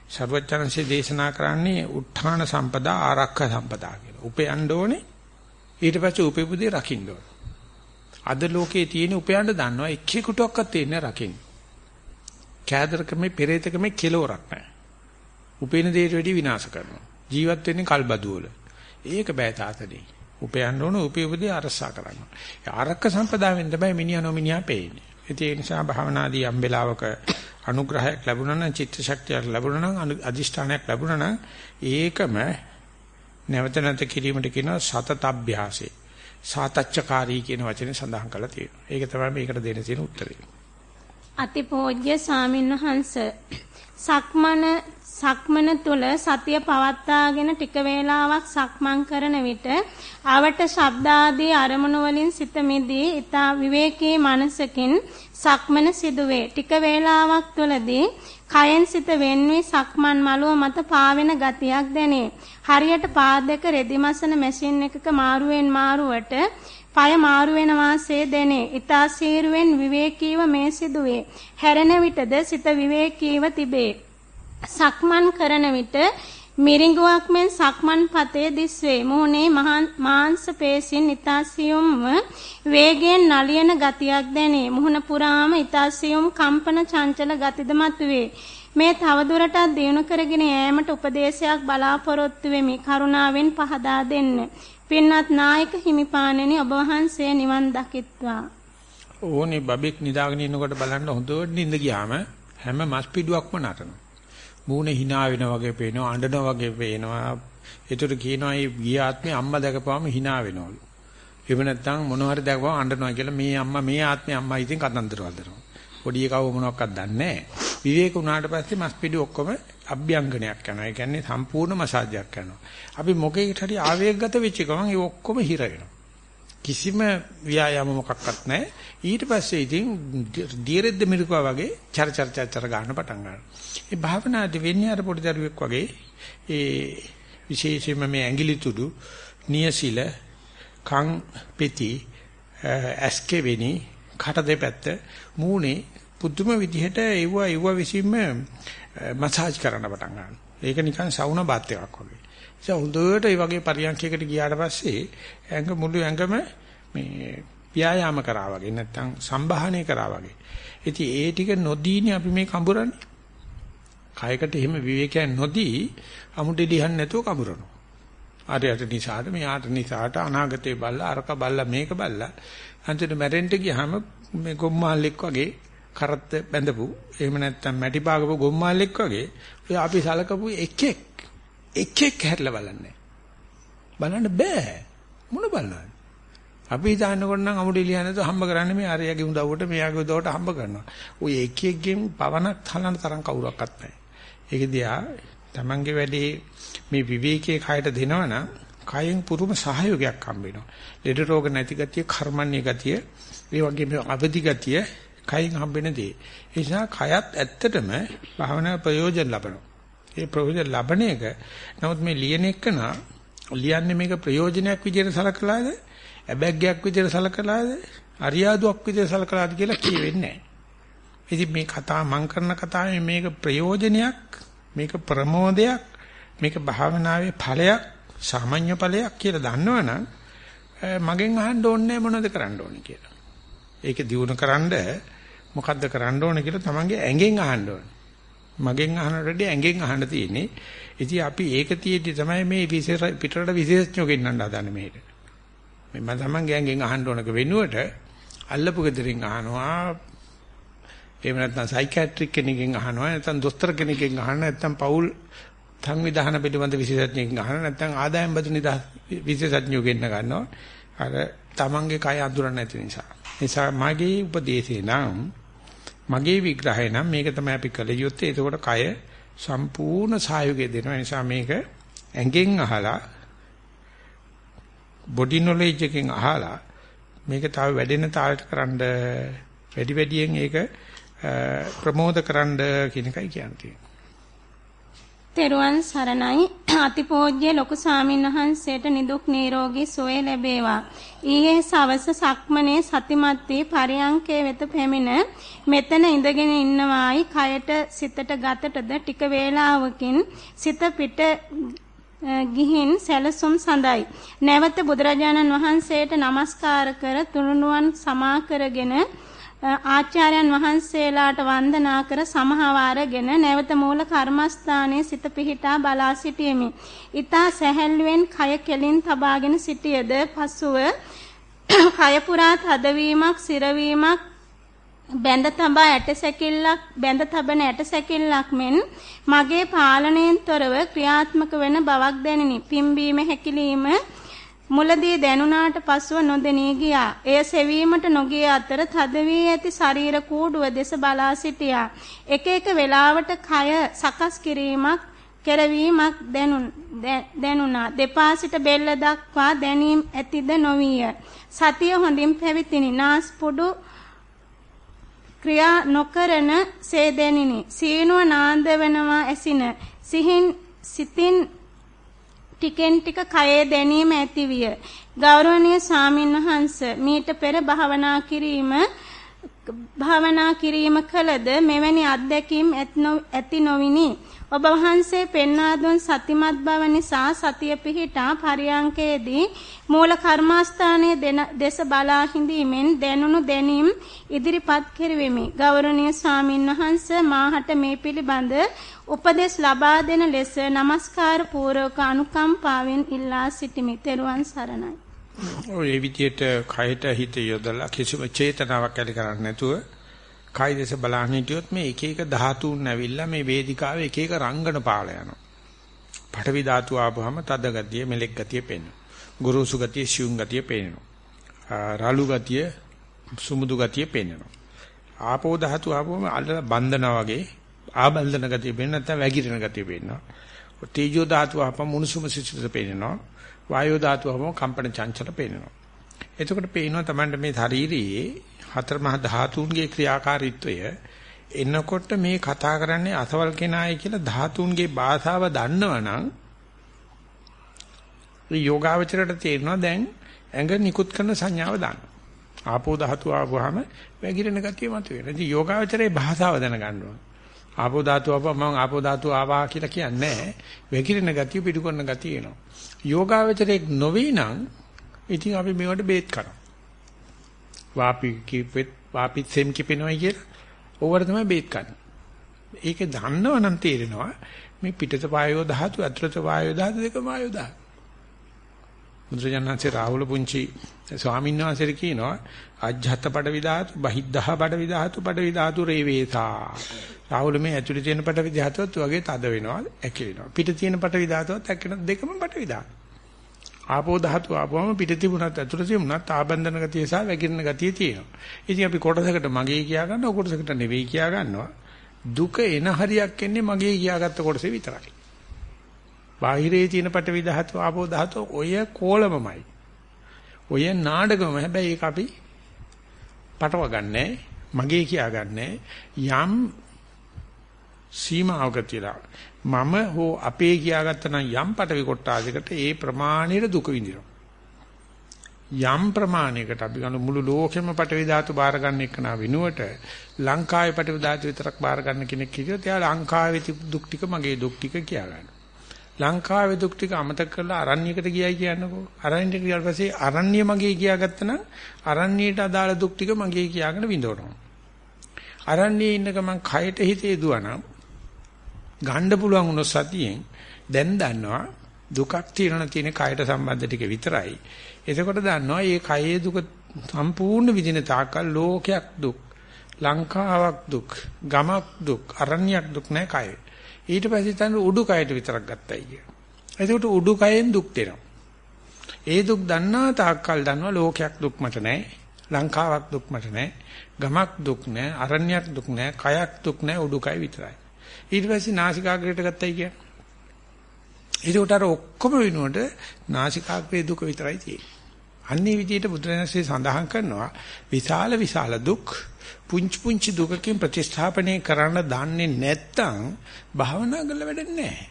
ਸਰවඥාන්සේ දේශනා කරන්නේ උත්හාන සම්පදා ආරක්ෂා සම්පදා කියලා. උපයන්න ඕනේ ඊට පස්සේ උපෙපුදේ රකින්න ඕනේ. අද ලෝකේ තියෙන උපයන්න දන්නවා එක්කෙකුටවත් තියෙන්නේ රකින්න. කෑදරකමේ පෙරේතකමේ කෙලවරක් නැහැ. උපේන දේට වැඩි විනාශ කරනවා. ජීවත් වෙන්නේ කල්බදු වල. ඒක බෑ තාතනේ. උපයන්න ඕන උපයපදී අරසා කරන්න. ආරක්ක සම්පදායෙන් තමයි මිනිහා නොමිනිහා පේන්නේ. ඒ නිසා භාවනාදී යම් වෙලාවක අනුග්‍රහයක් ලැබුණා නම් චිත්ත ශක්තියක් ලැබුණා නම් අදිෂ්ඨානයක් ලැබුණා නම් ඒකම නැවත නැවත කිරීමට කියනවා සතතබ්භ්‍යාසය. සාතච්ඡකාරී කියන වචනේ සඳහන් කරලා තියෙනවා. ඒක තමයි මේකට දෙන්න තියෙන උත්තරේ. අතිපෝజ్య සාමින්වහන්ස සක්මන සක්මන තුල සතිය පවත්වාගෙන ටික වේලාවක් සක්මන් කරන විට ආවට ශබ්ද ආදී අරමුණු වලින් සිත මිදී ඊතා විවේකී මනසකින් සක්මන සිදුවේ. ටික වේලාවක් තුලදී කයෙන් සිත වෙන්වී සක්මන් මළුව මත පාවෙන ගතියක් දැනේ. හරියට පාදයක රෙදි මසන මැෂින් එකක මාරුවෙන් මාරුවට পাය මාරු වෙන වාසේ දැනේ. ඊතා සීරුවෙන් විවේකීව මේ සිදුවේ. හැරෙන විටද සිත විවේකීව තිබේ. සක්මන් කරන විට මිරිඟුවක් මෙන් සක්මන් පතේ දිස්වේ. මුහුණේ මාංශ පේශින් ඊතාසියුම්ව වේගයෙන් නලියන ගතියක් දැනේ. මුහුණ පුරාම ඊතාසියුම් කම්පන චංචල ගතිද මතුවේ. මේ තවදුරටත් දියුණු කරගෙන යෑමට උපදේශයක් බලාපොරොත්තු වෙමි. කරුණාවෙන් පහදා දෙන්න. පින්වත් නායක හිමිපාණෙනි ඔබ වහන්සේ නිවන් දකිත්වා. ඕනේ බබෙක් නිදාගෙන ඉන්නකොට බලන්න හොඳට නිින්ද ගියාම හැම මස් පිඩුවක්ම නටනවා. මූණේ hina වෙනා වගේ පේනවා, අඬනවා වගේ පේනවා. ඒතර කියනවා මේ ගිය ආත්මේ අම්මා දැකපුවාම hina වෙනවලු. එහෙම නැත්නම් මොනවා හරි දැකපුවාම අඬනවා කියලා මේ අම්මා මේ ආත්මේ අම්මා ඉතින් කතන්දර වලදනවා. පොඩි එකව මොනවක්වත් දන්නේ නැහැ. විවේක වුණාට පස්සේ මස් පිඩු ඔක්කොම අභ්‍යංගනයක් කරනවා. ඒ කියන්නේ සම්පූර්ණ මසාජයක් කරනවා. අපි මොකේකට හරි ආවේගගත වෙච්ච ගමන් ඒ ඔක්කොම හිර වෙනවා. කිසිම ව්‍යායාම මොකක්වත් නැහැ. ඊට පස්සේ ඉතින් දියරෙද්ද මිරිකුවා වගේ චර චර චර චර ගන්න පටන් ගන්නවා. ඒ භාවනාදී වෙන්නේ අර පොඩි දරුවෙක් වගේ ඒ විශේෂයෙන්ම මේ ඇඟිලි තුඩු නියසිල කන් පෙති ඇස්කෙවෙනි කට දෙපැත්ත මූණේ පුදුම විදිහට ඒව ඒව විසින්ම මසාජ් කරන්න පටන් ගන්නවා. ඒක නිකන් සවුන බාත් එකක් වගේ. ඒ හොඳට ඒ වගේ පරියන්ඛයකට ගියාට පස්සේ ඇඟ මුළු ඇඟම මේ ව්‍යායාම කරා වගේ නැත්තම් සම්බාහනය කරා වගේ. ඉතින් ඒ ටික නොදීනේ අපි මේ කඹරන්නේ. කයකට එහෙම විවේකයක් නොදී අමුඩේ දිහන් නැතුව කඹරනවා. ආරයට නිසාට මෙයාට නිසාට අනාගතේ බල්ලා අරක බල්ලා මේක බල්ලා අන්තිමට මැරෙන්න ගියාම මේ ගොම්මාල්ලෙක් වගේ කරත් බැඳපු එහෙම නැත්නම් මැටි පාගපු ගොම්මාල්ලෙක් වගේ ඔය අපි සලකපු එකෙක් එකෙක් හැරලා බලන්නේ බලන්න බෑ මොන බලන්නේ අපි හිතන්නකොට නම් අමුඩි ලියන්නද හම්බ කරන්නේ මේ ආරයාගේ උදව්වට මෙයාගේ උදව්වට හම්බ කරනවා. ඔය එක එකකින් පවනක් හලන තරම් කවුරක්වත් නැහැ. ඒක දිහා Tamange වැඩේ මේ විවේකයේ කයට දෙනවනම් කයෙන් පුරුම සහයෝගයක් හම්බ වෙනවා. ලෙඩ රෝග නැති ගතිය, කර්මන්නේ ගතිය, ඒ වගේම අවදි ගතිය කයෙන් හම්බෙන දේ. ඒ නිසා කයත් ඇත්තටම භාවනා ප්‍රයෝජන ලබනවා. ඒ ප්‍රයෝජන ලබන එක. නමුත් මේ ලියන එකන ලියන්නේ මේක ප්‍රයෝජනයක් විදිහට සලකලාද? අබැග්ගයක් විදිහට සලකලාද? අරියාදුවක් විදිහට සලකලාද කියලා කියවෙන්නේ නැහැ. ඉතින් මේ කතා මම කරන කතාවේ මේක ප්‍රයෝජනයක්, මේක ප්‍රමෝදයක්, මේක භාවනාවේ ඵලයක්, සාමාන්‍ය ඵලයක් කියලා දන්නවනම් මගෙන් අහන්න ඕනේ මොනවද කරන්න ඕනේ කියලා. ඒක දිනු කරන්න මොකද්ද කරන්න ඕනේ කියලා තමන්ගේ ඇඟෙන් අහන්න ඕනේ. මගෙන් අහනට ඇඟෙන් අහන්න තියෙන්නේ. ඉතින් අපි ඒක තියෙද්දි තමයි මේ විශේෂ පිටරට විශේෂඥයෝ ගෙන්නන්න හදන්නේ මේක. මේ මම තමන්ගේ ඇඟෙන් අහන්න ඕනක වෙනුවට අල්ලපු ගෙදරින් අහනවා. එහෙම නැත්නම් සයිකියාට්‍රික් කෙනෙක්ගෙන් අහනවා. නැත්නම් දොස්තර කෙනෙක්ගෙන් අහනවා. නැත්නම් පෞල් සංවිධාන පිළිබඳ විශේෂඥයෙක්ගෙන් අහනවා. නැත්නම් ආදායම් බදු නිදා විශේෂඥයෝ ගෙන්න ගන්නවා. අර තමන්ගේ කය අඳුරන්නේ නැති නිසා. නිසා මගේ උපදේශේ නම් මගේ විග්‍රහය නම් මේක තමයි අපි කළ යුත්තේ. එතකොට කය සම්පූර්ණ සහයෝගය දෙනවා. නිසා මේක ඇඟෙන් අහලා බොඩි නොලෙජ් එකෙන් අහලා මේක තව වැඩෙන තාලට කරන්න වැඩි වැඩියෙන් ඒක ප්‍රමෝද කරන්න කියන එකයි කියන්නේ. තෙරුවන් සරණයි අතිපෝజ్య ලොකු සාමින් වහන්සේට නිදුක් නිරෝගී සුවය ලැබේවා. ඊයේ සවස සක්මනේ සතිමත් වී පරියංකේ වෙත පැමිණ මෙතන ඉඳගෙන ඉන්නවායි කයට සිතට ගතටද ටික වේලාවකින් සිත පිට ගිහින් සැලසුම් සඳයි. නැවත බුදුරජාණන් වහන්සේට নমස්කාර කර තුනුනුවන් සමා කරගෙන ආචාර්යයන් වහන්සේලාට වන්දනා කර සමහවාරගෙන නැවත මූල කර්මස්ථානයේ සිත පිහිටා බලා සිටියෙමි. ඊතා සැහැල්ලුවෙන් කය කෙලින් තබාගෙන සිටියද පසුව [clears throat] කය පුරා තදවීමක් සිරවීමක් බැඳ තබා ඇටසැකිල්ලක් බැඳ තබන ඇටසැකිල්ලක් මෙන් මගේ පාලනයෙන් තොරව ක්‍රියාත්මක වෙන බවක් දැනිනි. පිම්බීම හැකිලිම මුලදී දැනුණාට පසුව නොදෙනී ගියා. එය සෙවීමට නොගිය අතර තද වී ඇති ශරීර කූඩුව දෙස බලා සිටියා. එක එක වෙලාවට කය සකස් කිරීමක් කෙරවීමක් දැනුණා. දෙපා සිට බෙල්ල දක්වා දැනීම ඇතිද නොවිය. සතිය හොඳින් පැවිතිනි. නාස්පුඩු ක්‍රියා නොකරන සේ දැනිනි. සීනුව නාන්ද වෙනවා ඇසින. සිහින් සිතින් ටිකෙන් ටික කයේ දැනීම ඇතිවිය. ගෞරවනීය ස්වාමින්වහන්ස මීට පෙර භාවනා කිරීම භාවනා කිරීම කළද මෙවැනි අත්දැකීම් ඇති නොවිනි. ඔබ වහන්සේ පෙන්වා දුන් සතිමත් බව නිසා සතිය පිහිටා පරියංකේදී මූල කර්මාස්ථානයේ දෙස බලා හිඳීමෙන් දැනුණු දැනීම් ඉදිරිපත් කෙරෙමි. ගෞරවනීය ස්වාමින්වහන්ස මාහට මේ පිළිබඳ උපදෙස් ලබා දෙන ලෙස নমස්කාර පූර්වක අනුකම්පාවෙන් ඉල්ලා සිටිමි. ත්වන් සරණයි. ඔය විදියට කයට හිත යොදලා කිසිම චේතනාවක් ඇති කරන්නේ නැතුව කය දෙස බලන්න හිටියොත් මේ එක එක ධාතුන් ඇවිල්ලා මේ වේදිකාවේ එක එක රංගන පාල යනවා. පඨවි ධාතුව ආපුවම තද ගතිය, මෙලෙක් ගතිය පේනවා. ගුරුසු ගතිය, ශියුම් ගතිය පේනවා. රාලු ගතිය, සුමුදු ගතිය පේනවා. ආපෝ ධාතුව ආපුවම අල්ල බන්ධනා වගේ ආබන්ධන ගතිය පේන නැත්නම් වැగిරෙන ගතිය පේනවා. තේජෝ ධාතුව ආපම මුණුසුම සිසිලස පේනවා. වායෝ ධාතුව ආපම කම්පන චංචල පේනවා. එතකොට පේනවා Tamanට මේ ශාරීරියේ හතර මහ ධාතුන්ගේ ක්‍රියාකාරීත්වය එනකොට මේ කතා කරන්නේ අසවල් කෙනායි කියලා ධාතුන්ගේ භාෂාව දන්නවනම් ඒ යෝගාවචරයට තේරෙනවා දැන් ඇඟ නිකුත් කරන සංඥාව දාන්න. ආපෝ ධාතු ආවම වැగిරෙන ගතිය මතුවෙනවා. ඉතින් යෝගාවචරයේ භාෂාව දැනගන්න ඕන. ආපෝ ධාතු ආවම මම ආපෝ ධාතු ආවා කියලා කියන්නේ නැහැ. වැగిරෙන ගතිය පිටු කරන ගතිය එනවා. යෝගාවචරයේ නොවේ නම් ඉතින් අපි මේවට බේත් කරනවා. වාපි කිපෙත් වාපි සෙම් කිපෙනවා කියලා. ඕවට තමයි බේත් ගන්න. ඒක දන්නවනම් තේරෙනවා මේ පිටත වායෝ ධාතු අතුලත වායෝ ධාතු දෙකම වායෝ ධාතු. මුද්‍රජනන්සේ රාහුල පුංචි ස්වාමීන් වහන්සේට කියනවා අජ්ජත් පඩවි ධාතු බහිද්ධහ පඩවි ධාතු පඩවි ධාතු රේවේසා. රාහුල මේ ඇතුලේ තියෙන පඩවි ධාතුවත් වගේ තද වෙනවා ඇකිලෙනවා. පිට තියෙන පඩවි ධාතුවත් ඇකිලෙන දෙකම පඩවි ධාතු. ආපෝ ධාතු ආපුවම පිට තිබුණත් ඇතුළත තිබුණත් ආබන්ධන ගතිය සහ වැగిරෙන ගතිය තියෙනවා. ඉතින් අපි කොටසකට මගේ කියා ගන්නවා කොටසකට නෙවෙයි කියා ගන්නවා. දුක එන හරියක් එන්නේ මගේ කියාගත්ත කොටසේ විතරයි. බාහිරේ තියෙන පටවි ධාතු ආපෝ ධාතු ඔය කෝලමමයි. ඔය නාඩගම හැබැයි ඒක අපි පටව ගන්නෑ මගේ කියා ගන්නෑ යම් සීමාවක තියලා මම හෝ අපේ කියාගත්ත නම් යම් පටවි කොටාසයකට ඒ ප්‍රමාණයට දුක විඳිනවා. යම් ප්‍රමාණයකට අපි ගන්න මුළු ලෝකෙම පටවි ධාතු බාර ගන්න එක නා වෙනුවට ලංකාවේ පටවි ධාතු විතරක් බාර ගන්න කෙනෙක් හිටියොත් එයා ලංකාවේ දුක් ටික මගේ දුක් ටික කියා ගන්නවා. ලංකාවේ දුක් ටික අමතක කරලා අරණ්‍යයකට ගියයි කියන්නකෝ. අරණ්‍යයට ගියාට පස්සේ අරණ්‍ය මගේ කියාගත්තනම් අරණ්‍යයට අදාළ දුක් ටික මගේ කියාගෙන විඳවනවා. අරණ්‍යයේ ඉන්න ගමන් කයට හිතේ දුවනම් ගන්න පුළුවන් වුණොත් සතියෙන් දැන් දන්නවා දුකක් තියෙනවා තියෙන කයට සම්බන්ධ ටික විතරයි. එතකොට දන්නවා මේ කයේ දුක සම්පූර්ණ විදින තාකල් ලෝකයක් දුක්, ලංකාවක් දුක්, ගමක් දුක්, අරණ්‍යයක් දුක් නැහැ කයේ. ඊට පස්සේ තන උඩුකයට විතරක් ගත්තයි කිය. එතකොට උඩුකයෙන් දුක් දෙනවා. ඒ දුක් දන්නා තාක්කල් දන්නවා ලෝකයක් දුක් මට නැහැ. ලංකාවක් දුක් මට නැහැ. ගමක් දුක් නැහැ. අරණ්‍යයක් දුක් නැහැ. කයක් දුක් නැහැ. උඩුකය විතරයි. ඊට පස්සේ නාසිකාග්‍රයට ගත්තයි කිය. ඒකට අර ඔක්කොම වෙනුවට නාසිකාග්‍රේ දුක විතරයි තියෙන්නේ. අන්නේ විදිහට බුදුරජාණන්සේ සඳහන් කරනවා විශාල විශාල දුක් පුංචි පුංචි දුකකින් ප්‍රතිස්ථාපනය කරන්න දන්නේ නැත්නම් භාවනා කරලා වැඩක් නැහැ.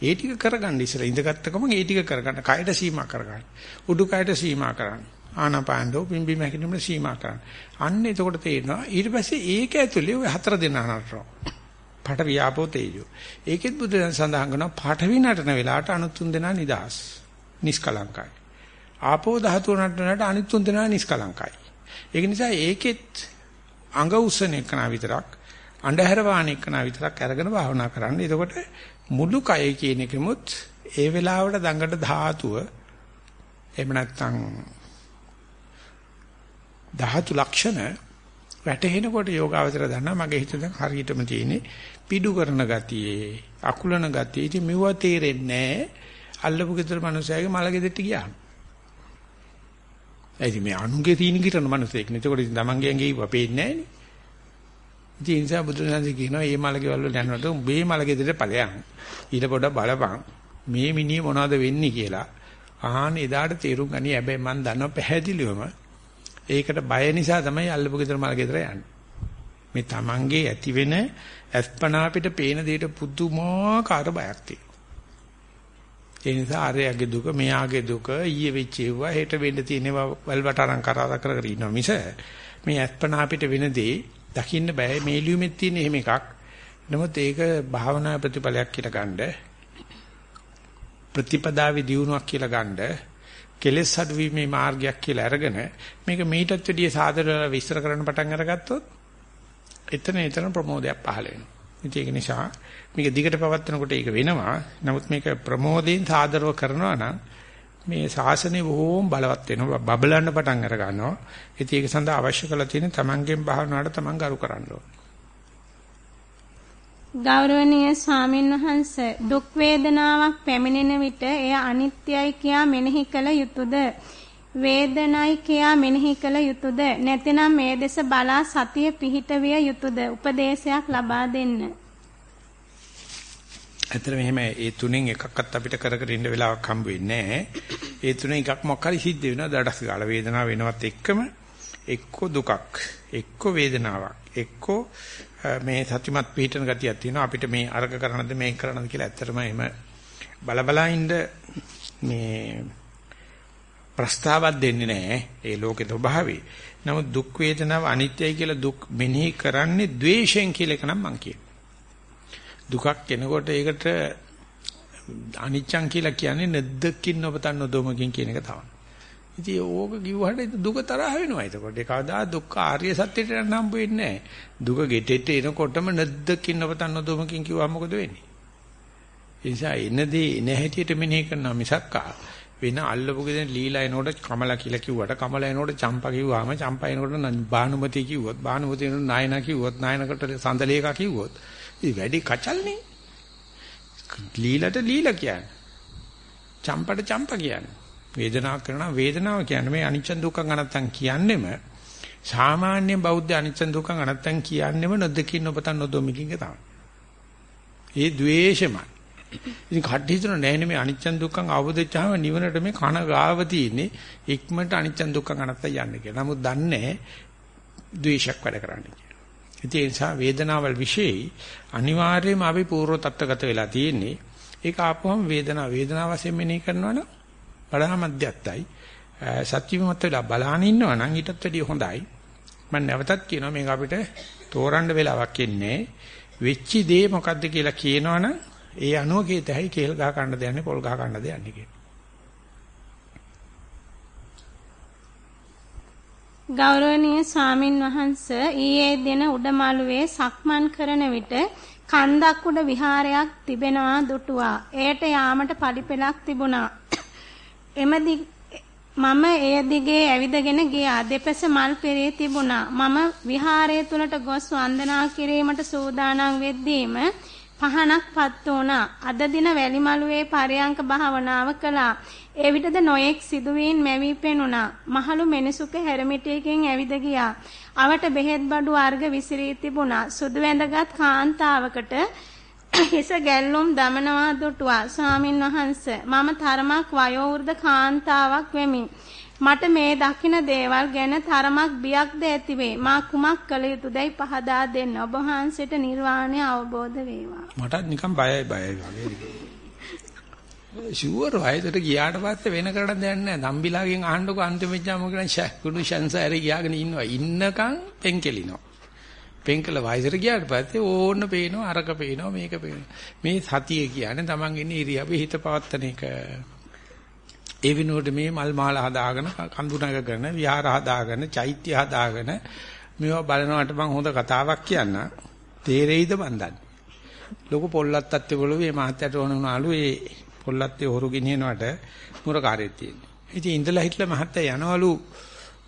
ඒ ටික කරගන්න ඉස්සර ඉඳගත්ත ගමන් ඒ ටික කරගන්න කයට සීමා කරගන්න. උඩුකයට සීමා කරන්න. ආනාපානෝ පිම්බි මැකිනෙම සීමා කරන්න. අන්න එතකොට තේරෙනවා ඊට පස්සේ ඒක ඇතුලේ ඔය හතර දෙනා නතරනවා. පට වියාපෝ තේජෝ. ඒකෙත් බුදුන් සඳහන් කරනවා පට විනටන වෙලාවට අනුත් තුන් දෙනා නිදාස්. නිස්කලංකයි. ආපෝ ධාතු නටනට අනිත් තුන් දෙනා නිස්කලංකයි. ඒක නිසා ඒකෙත් අඟ උස්සන එකන විතරක් අන්ධහැර වාහන එකන විතරක් අරගෙන භාවනා කරන්න. එතකොට මුළු කය කියන එකෙමුත් ඒ වෙලාවට දඟට ධාතුව එහෙම නැත්නම් ධාතු ලක්ෂණ වැටෙනකොට යෝගාවචර දන්නා මගේ හිත දැන් හරියටම තියෙන්නේ පිඩු කරන ගතියේ අකුලන ගතියේ ඉතින් මෙව තේරෙන්නේ නැහැ අල්ලපු ගෙදර මිනිස්සයාගේ මල ගෙදරට ගියාම ඇයි මේ අනුගේ තීන කිරන මනුස්සෙක් නේ. ඒකට ඉතින් තමන්ගේ ඇඟේ ඉව පේන්නේ නැහනේ. ඉතින් ඒ නිසා බුදුරජාණන් කියනවා මේ මලකෙවල් වල යනකොට උඹේ මලකෙදට ඵලයන්. ඊට පොඩ බලපන්. මේ මිනිහ මොනවද වෙන්නේ කියලා. ආහන එදාට තේරුම් ගනි. හැබැයි මම දන්නවා පැහැදිලිවම ඒකට බය නිසා තමයි අල්ලපු ගෙදර මලකෙදර යන්නේ. මේ තමන්ගේ ඇති වෙන අස්පනා පිට පේන දෙයට පුදුමාකාර බයක් තියෙනවා. ඒ නිසා ආර්යගේ දුක මෙයාගේ දුක ඊයේ වෙච්ච ඒවා හෙට වෙන්න තියෙනවා වල්වට අරන් කරා කර කර ඉන්නවා මිස මේ අත්පන අපිට වෙන දේ දකින්න බෑ මේ ලියුමෙත් තියෙන එහෙම එකක් නමුත් ඒක භාවනා ප්‍රතිඵලයක් කියලා ගන්න ප්‍රතිපදාවේ දියුණුවක් කියලා ගන්න කෙලෙස් අඩුවීමේ මාර්ගයක් කියලා අරගෙන මේක මීටත් වැඩිය සාදර විස්තර කරන්න පටන් අරගත්තොත් එතන එතන ප්‍රමෝදයක් පහළ වෙනවා ඒක නිසා මේක දිගට පවත්වනකොට ඒක වෙනවා. නමුත් මේක ප්‍රමෝදයෙන් සාදරව කරනවා නම් මේ ශාසනය බොහෝම බලවත් වෙනවා. බබලන්න පටන් අර ගන්නවා. ඉතින් ඒක සඳහා අවශ්‍ය කරලා තියෙන තමන්ගෙන් භාවනාවට තමන් ගරු කරන්න ගෞරවනීය ස්වාමින් වහන්සේ දුක් වේදනාවක් පැමිණෙන විට එය අනිත්‍යයි කියා මෙනෙහි කළ යුතුයද වේදනයි කියා මෙනෙහි කළ යුතුයද නැතිනම් මේ දෙස බලා සතිය පිහිට විය යුතුයද උපදේශයක් ලබා දෙන්න. ඇත්තට මෙහෙම ඒ තුනෙන් එකක්වත් අපිට කර කර ඉන්න වෙලාවක් හම්බ වෙන්නේ නැහැ. ඒ තුනෙන් එකක් මොකක් හරි සිද්ධ වෙනවා දඩස් ගාල. වේදනාව වෙනවත් එක්කම එක්ක දුකක්, එක්ක වේදනාවක්, එක්ක මේ සත්‍යමත් පිහිටන ගතියක් තියෙනවා. අපිට මේ අර්ග කරනද මේක කරනද කියලා ඇත්තටම එහෙම බලබලා ඉන්න මේ ප්‍රස්තාවක් දෙන්නේ නැහැ. ඒ ලෝකේ ස්වභාවය. නමුත් දුක් වේදනාව අනිත්‍යයි කියලා දුක් මෙනෙහි කරන්නේ ද්වේෂයෙන් කියලා එක නම් මං කියනවා. දුකක් එනකොට ඒකට අනිච්චං කියලා කියන්නේ නැද්දකින් නොපතන් නොදොමකින් කියන එක තමයි. ඉතින් ඕක කිව්වහට දුක තරහ වෙනවා. එතකොට ඒ කවදා දුක්ඛ ආර්ය සත්‍යයට යන්න හම්බ වෙන්නේ නැහැ. දුක ගෙටෙට එනකොටම නැද්දකින් නොපතන් නොදොමකින් කිව්වම මොකද වෙන්නේ? ඒ නිසා එනදී එන හැටියට මෙනෙහි කරනවා මිසක්කා වෙන අල්ලපු ගෙදෙන ලීලා එනකොට කමලා කියලා කිව්වට කමලා එනකොට චම්පා කිව්වාම චම්පා එනකොට බානුමති කිව්වොත් බානුමති එනකොට නායනා කිව්වොත් නායනකට සඳලේකා කිව්වොත් ඉතින් වැඩි කචල්නේ ලීලට ලීලා කියන්නේ චම්පට චම්ප කියන්නේ වේදනාවක් කරනවා වේදනාව කියන්නේ මේ අනිච්ච දුක්ඛ අනත්තම් කියන්නේම සාමාන්‍ය බෞද්ධ අනිච්ච දුක්ඛ අනත්තම් කියන්නේම නොදකින් ඔබතන් නොදොමිකින්ක තමයි. ඒ द्वේෂමයි. ඉතින් කඩේ හිතන නෑනේ මේ අනිච්ච දුක්ඛ අවබෝධච්චාම නිවනට මේ කන ගාව තියෙන්නේ ඉක්මනට අනිච්ච දුක්ඛ අනත්තම් යන්න කියලා. නමුත් දන්නේ ද්වේෂයක් වැඩ කරන්නේ කියලා. ඒ නිසා වේදනාවල් વિશેයි අනිවාර්යයෙන්ම අපි පූර්ව තත්ත්වගත වෙලා තියෙන්නේ. ඒක ආපුවම වේදනාව වේදනාව වශයෙන් මෙනෙහි කරනවනම් වඩා මධ්‍යස්ථයි. සත්‍යමත් වෙලා බලහන් ඉන්නවනම් ඊටත් වැඩිය හොඳයි. මම නැවතත් කියනවා මේක අපිට තෝරන්න වෙලාවක් ඉන්නේ. වෙච්ච දේ මොකද්ද කියලා කියනවනම් ඒ අනුව කීතයි කේල් ගහ ගන්න දෙන්නේ පොල් ගහ ගන්න දෙන්නේ කියලා. ගෞරවනීය ස්වාමින් වහන්ස ඊයේ දින උඩමාළුවේ සක්මන් කරන විට කන්දක් උඩ විහාරයක් තිබෙනවා දුටුවා. එයට යාමට පඩිපෙලක් තිබුණා. එමදි මම එය දිගේ ඇවිදගෙන ගියා. දෙපස මල් පෙරේ තිබුණා. මම විහාරය තුලට ගොස් වන්දනා කිරීමට සූදානම් වෙද්දීම පහනක් පත් වුණා. අද දින වැලිමලුවේ පරයන්ක භාවනාව කළා. එවිටද නොයෙක් සිදුවීන් මැවි පෙනුණා. මහලු මිනිසුක හැරමිටියකින් ඇවිද ගියා. අවට බෙහෙත් බඩු වර්ග විසිරී තිබුණා. සුදු වැඳගත් කාන්තාවකට හිස ගැල්ලුම් දමනවා දුටුවා. ස්වාමින් වහන්සේ මම තරමක් වයෝවෘද්ධ කාන්තාවක් වෙමි. මට මේ දකින දේවල් ගැන තරමක් බියක්ද ඇතිවේ. මා කුමක් කළ යුතුදයි පහදා දෙන්න. ඔබ වහන්සේට නිර්වාණය අවබෝධ වේවා. මටත් නිකන් බයයි බයයි වගේ. ෂුවර් වයසට ගියාට පස්සේ වෙන කරන්න දෙයක් නැහැ. නම්බිලාගෙන් අහන්නකො අන්තිමෙච්චාම මොකද කුණු ෂන්සාරේ ගියාගෙන ඉන්නවා. ඉන්නකම් පෙන්කෙලිනවා. පෙන්කල වයසට ගියාට පස්සේ ඕන්න පේනවා අරක පේනවා මේක පේනවා. මේ සතිය කියන්නේ Taman ඉන්නේ ඉරියව්වේ හිත පවත්තන එක. ඒ විනෝඩ මේ මල් මාල හදාගෙන කඳු නැගගෙන විහාර හදාගෙන චෛත්‍ය හදාගෙන මේවා බලනකොට මම හොඳ කතාවක් කියන්න තේරෙයිද බන්දන්නේ ලොකු පොල්ලත්තත් ඒගොල්ලෝ මේ මහත්තයට ඕන වුණාලු ඒ පොල්ලත්තේ හොරු ගෙනියනවට මුරකාරයෙක් තියෙනවා ඉතින් ඉඳලා හිටලා මහත්තයා යනවලු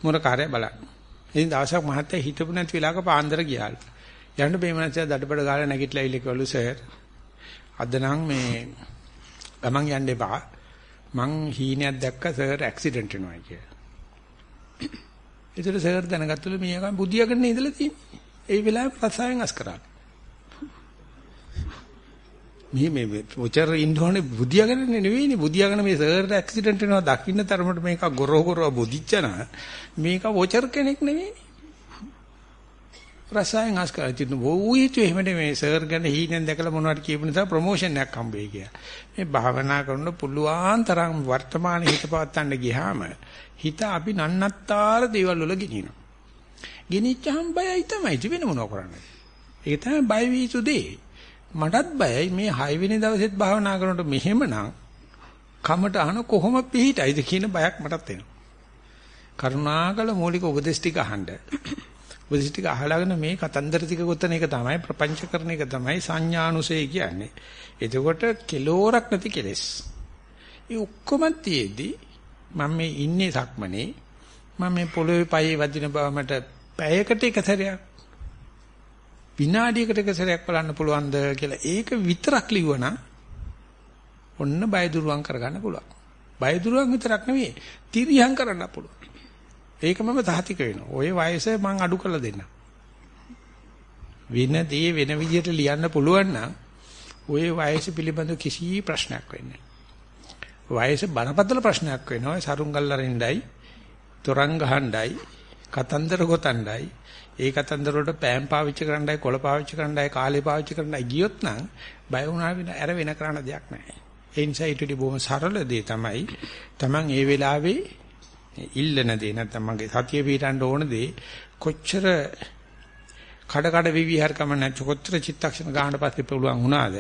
මුරකාරය බලන්න ඉතින් දවසක් මහත්තයා හිටපු නැති වෙලාවක පාන්දර ගියාලු යන්න මේ මනසයා දඩබඩ ගාලා නැගිටලා ඉල්ලකවලු සර් අද නම් මේ ගමන් යන්න එපා මං හීනයක් දැක්ක සර් ඇක්සිඩන්ට් වෙනවා කියලා. [coughs] ඒතර සර් දැනගත්තලු මීයා බුදියාගෙන ඉඳලා තියෙන්නේ. ඒ වෙලාවේ රසායන අස් කරා. මේ මේ ඔචර ඉන්නෝනේ බුදියාගෙන නෙවෙයිනේ බුදියාගෙන මේ සර්ට ඇක්සිඩන්ට් වෙනවා දකින්න තරමට මේක ගොරෝ ගොරෝ බුදිච්චන මේක ඔචර කෙනෙක් නෙවෙයිනේ. රසායන අස් කරලා තිබුණ වූයිතු එහෙම නෙමෙයි සර් ගැන හීනෙන් දැකලා මොනවද කියපු නිසා ප්‍රොමෝෂන් එකක් හම්බෙයි කියලා. මේ භාවනා කරන පුළුවන් තරම් වර්තමානයේ හිත පවත්තන්න ගියාම හිත අපි නන්නත්තර දේවල් වල ගෙනියනවා. ගෙනිච්චහම බයයි තමයි වෙන මොනව කරන්නේ. ඒක තමයි බය වීසු දෙේ. මටත් බයයි මේ 6 වෙනි දවසෙත් භාවනා කරනකොට මෙහෙමනම් කමට අහන කොහොම පිහිටයිද කියන බයක් මටත් එනවා. කරුණාකර මූලික උපදේශ ටික අහන්න. උපදේශ ටික අහලාගෙන මේ කතන්දර ටික ගොතන එක තමයි ප්‍රපංච කරන එක තමයි සංඥානුසය කියන්නේ. එතකොට කෙලෝරක් නැති කෙලෙස්. ඒ ඔක්කොම තියේදී මම මේ ඉන්නේ සක්මනේ මම මේ පොළොවේ පයේ වදින බව මට පැයකට එක සැරයක් විනාඩියකට එක සැරයක් බලන්න පුළුවන්ද කියලා ඒක විතරක් ලිව්වනම් ඔන්න බය දුරුවන් කරගන්න පුළුවන්. බය දුරුවන් විතරක් නෙවෙයි තිරියම් කරන්න පුළුවන්. ඒක මම සාතික වෙනවා. ওই වයස මං අඩු කරලා දෙන්න. වෙන දේ වෙන විදිහට ලියන්න පුළුවන් නම් ওই වයස පිළිබඳ කිසි ප්‍රශ්නයක් වෙන්නේ වයස බනපතල ප්‍රශ්නයක් වෙනවා. සරුංගල්ලරින්ඩයි, තොරන් ගහණ්ඩයි, කතන්දර ගොතණ්ඩයි, ඒ කතන්දර වලට පෑම් පාවිච්චි කරන්නයි, කොළ පාවිච්චි කරන්නයි, කාලේ පාවිච්චි කරන්නයි ගියොත් නම් බය වුණා වෙන අර වෙන කරන්න දෙයක් නැහැ. ඒ නිසා ඊට වඩා බොහොම සරල දේ තමයි Taman ඒ වෙලාවේ ඉල්ලන දේ නැත්නම් මගේ සතිය පිටන්න ඕන දේ කොච්චර කඩ කඩ විවිහාරකම නැච කොච්චර චිත්තක්ෂණ ගන්න පස්සේ පුළුවන් වුණාද?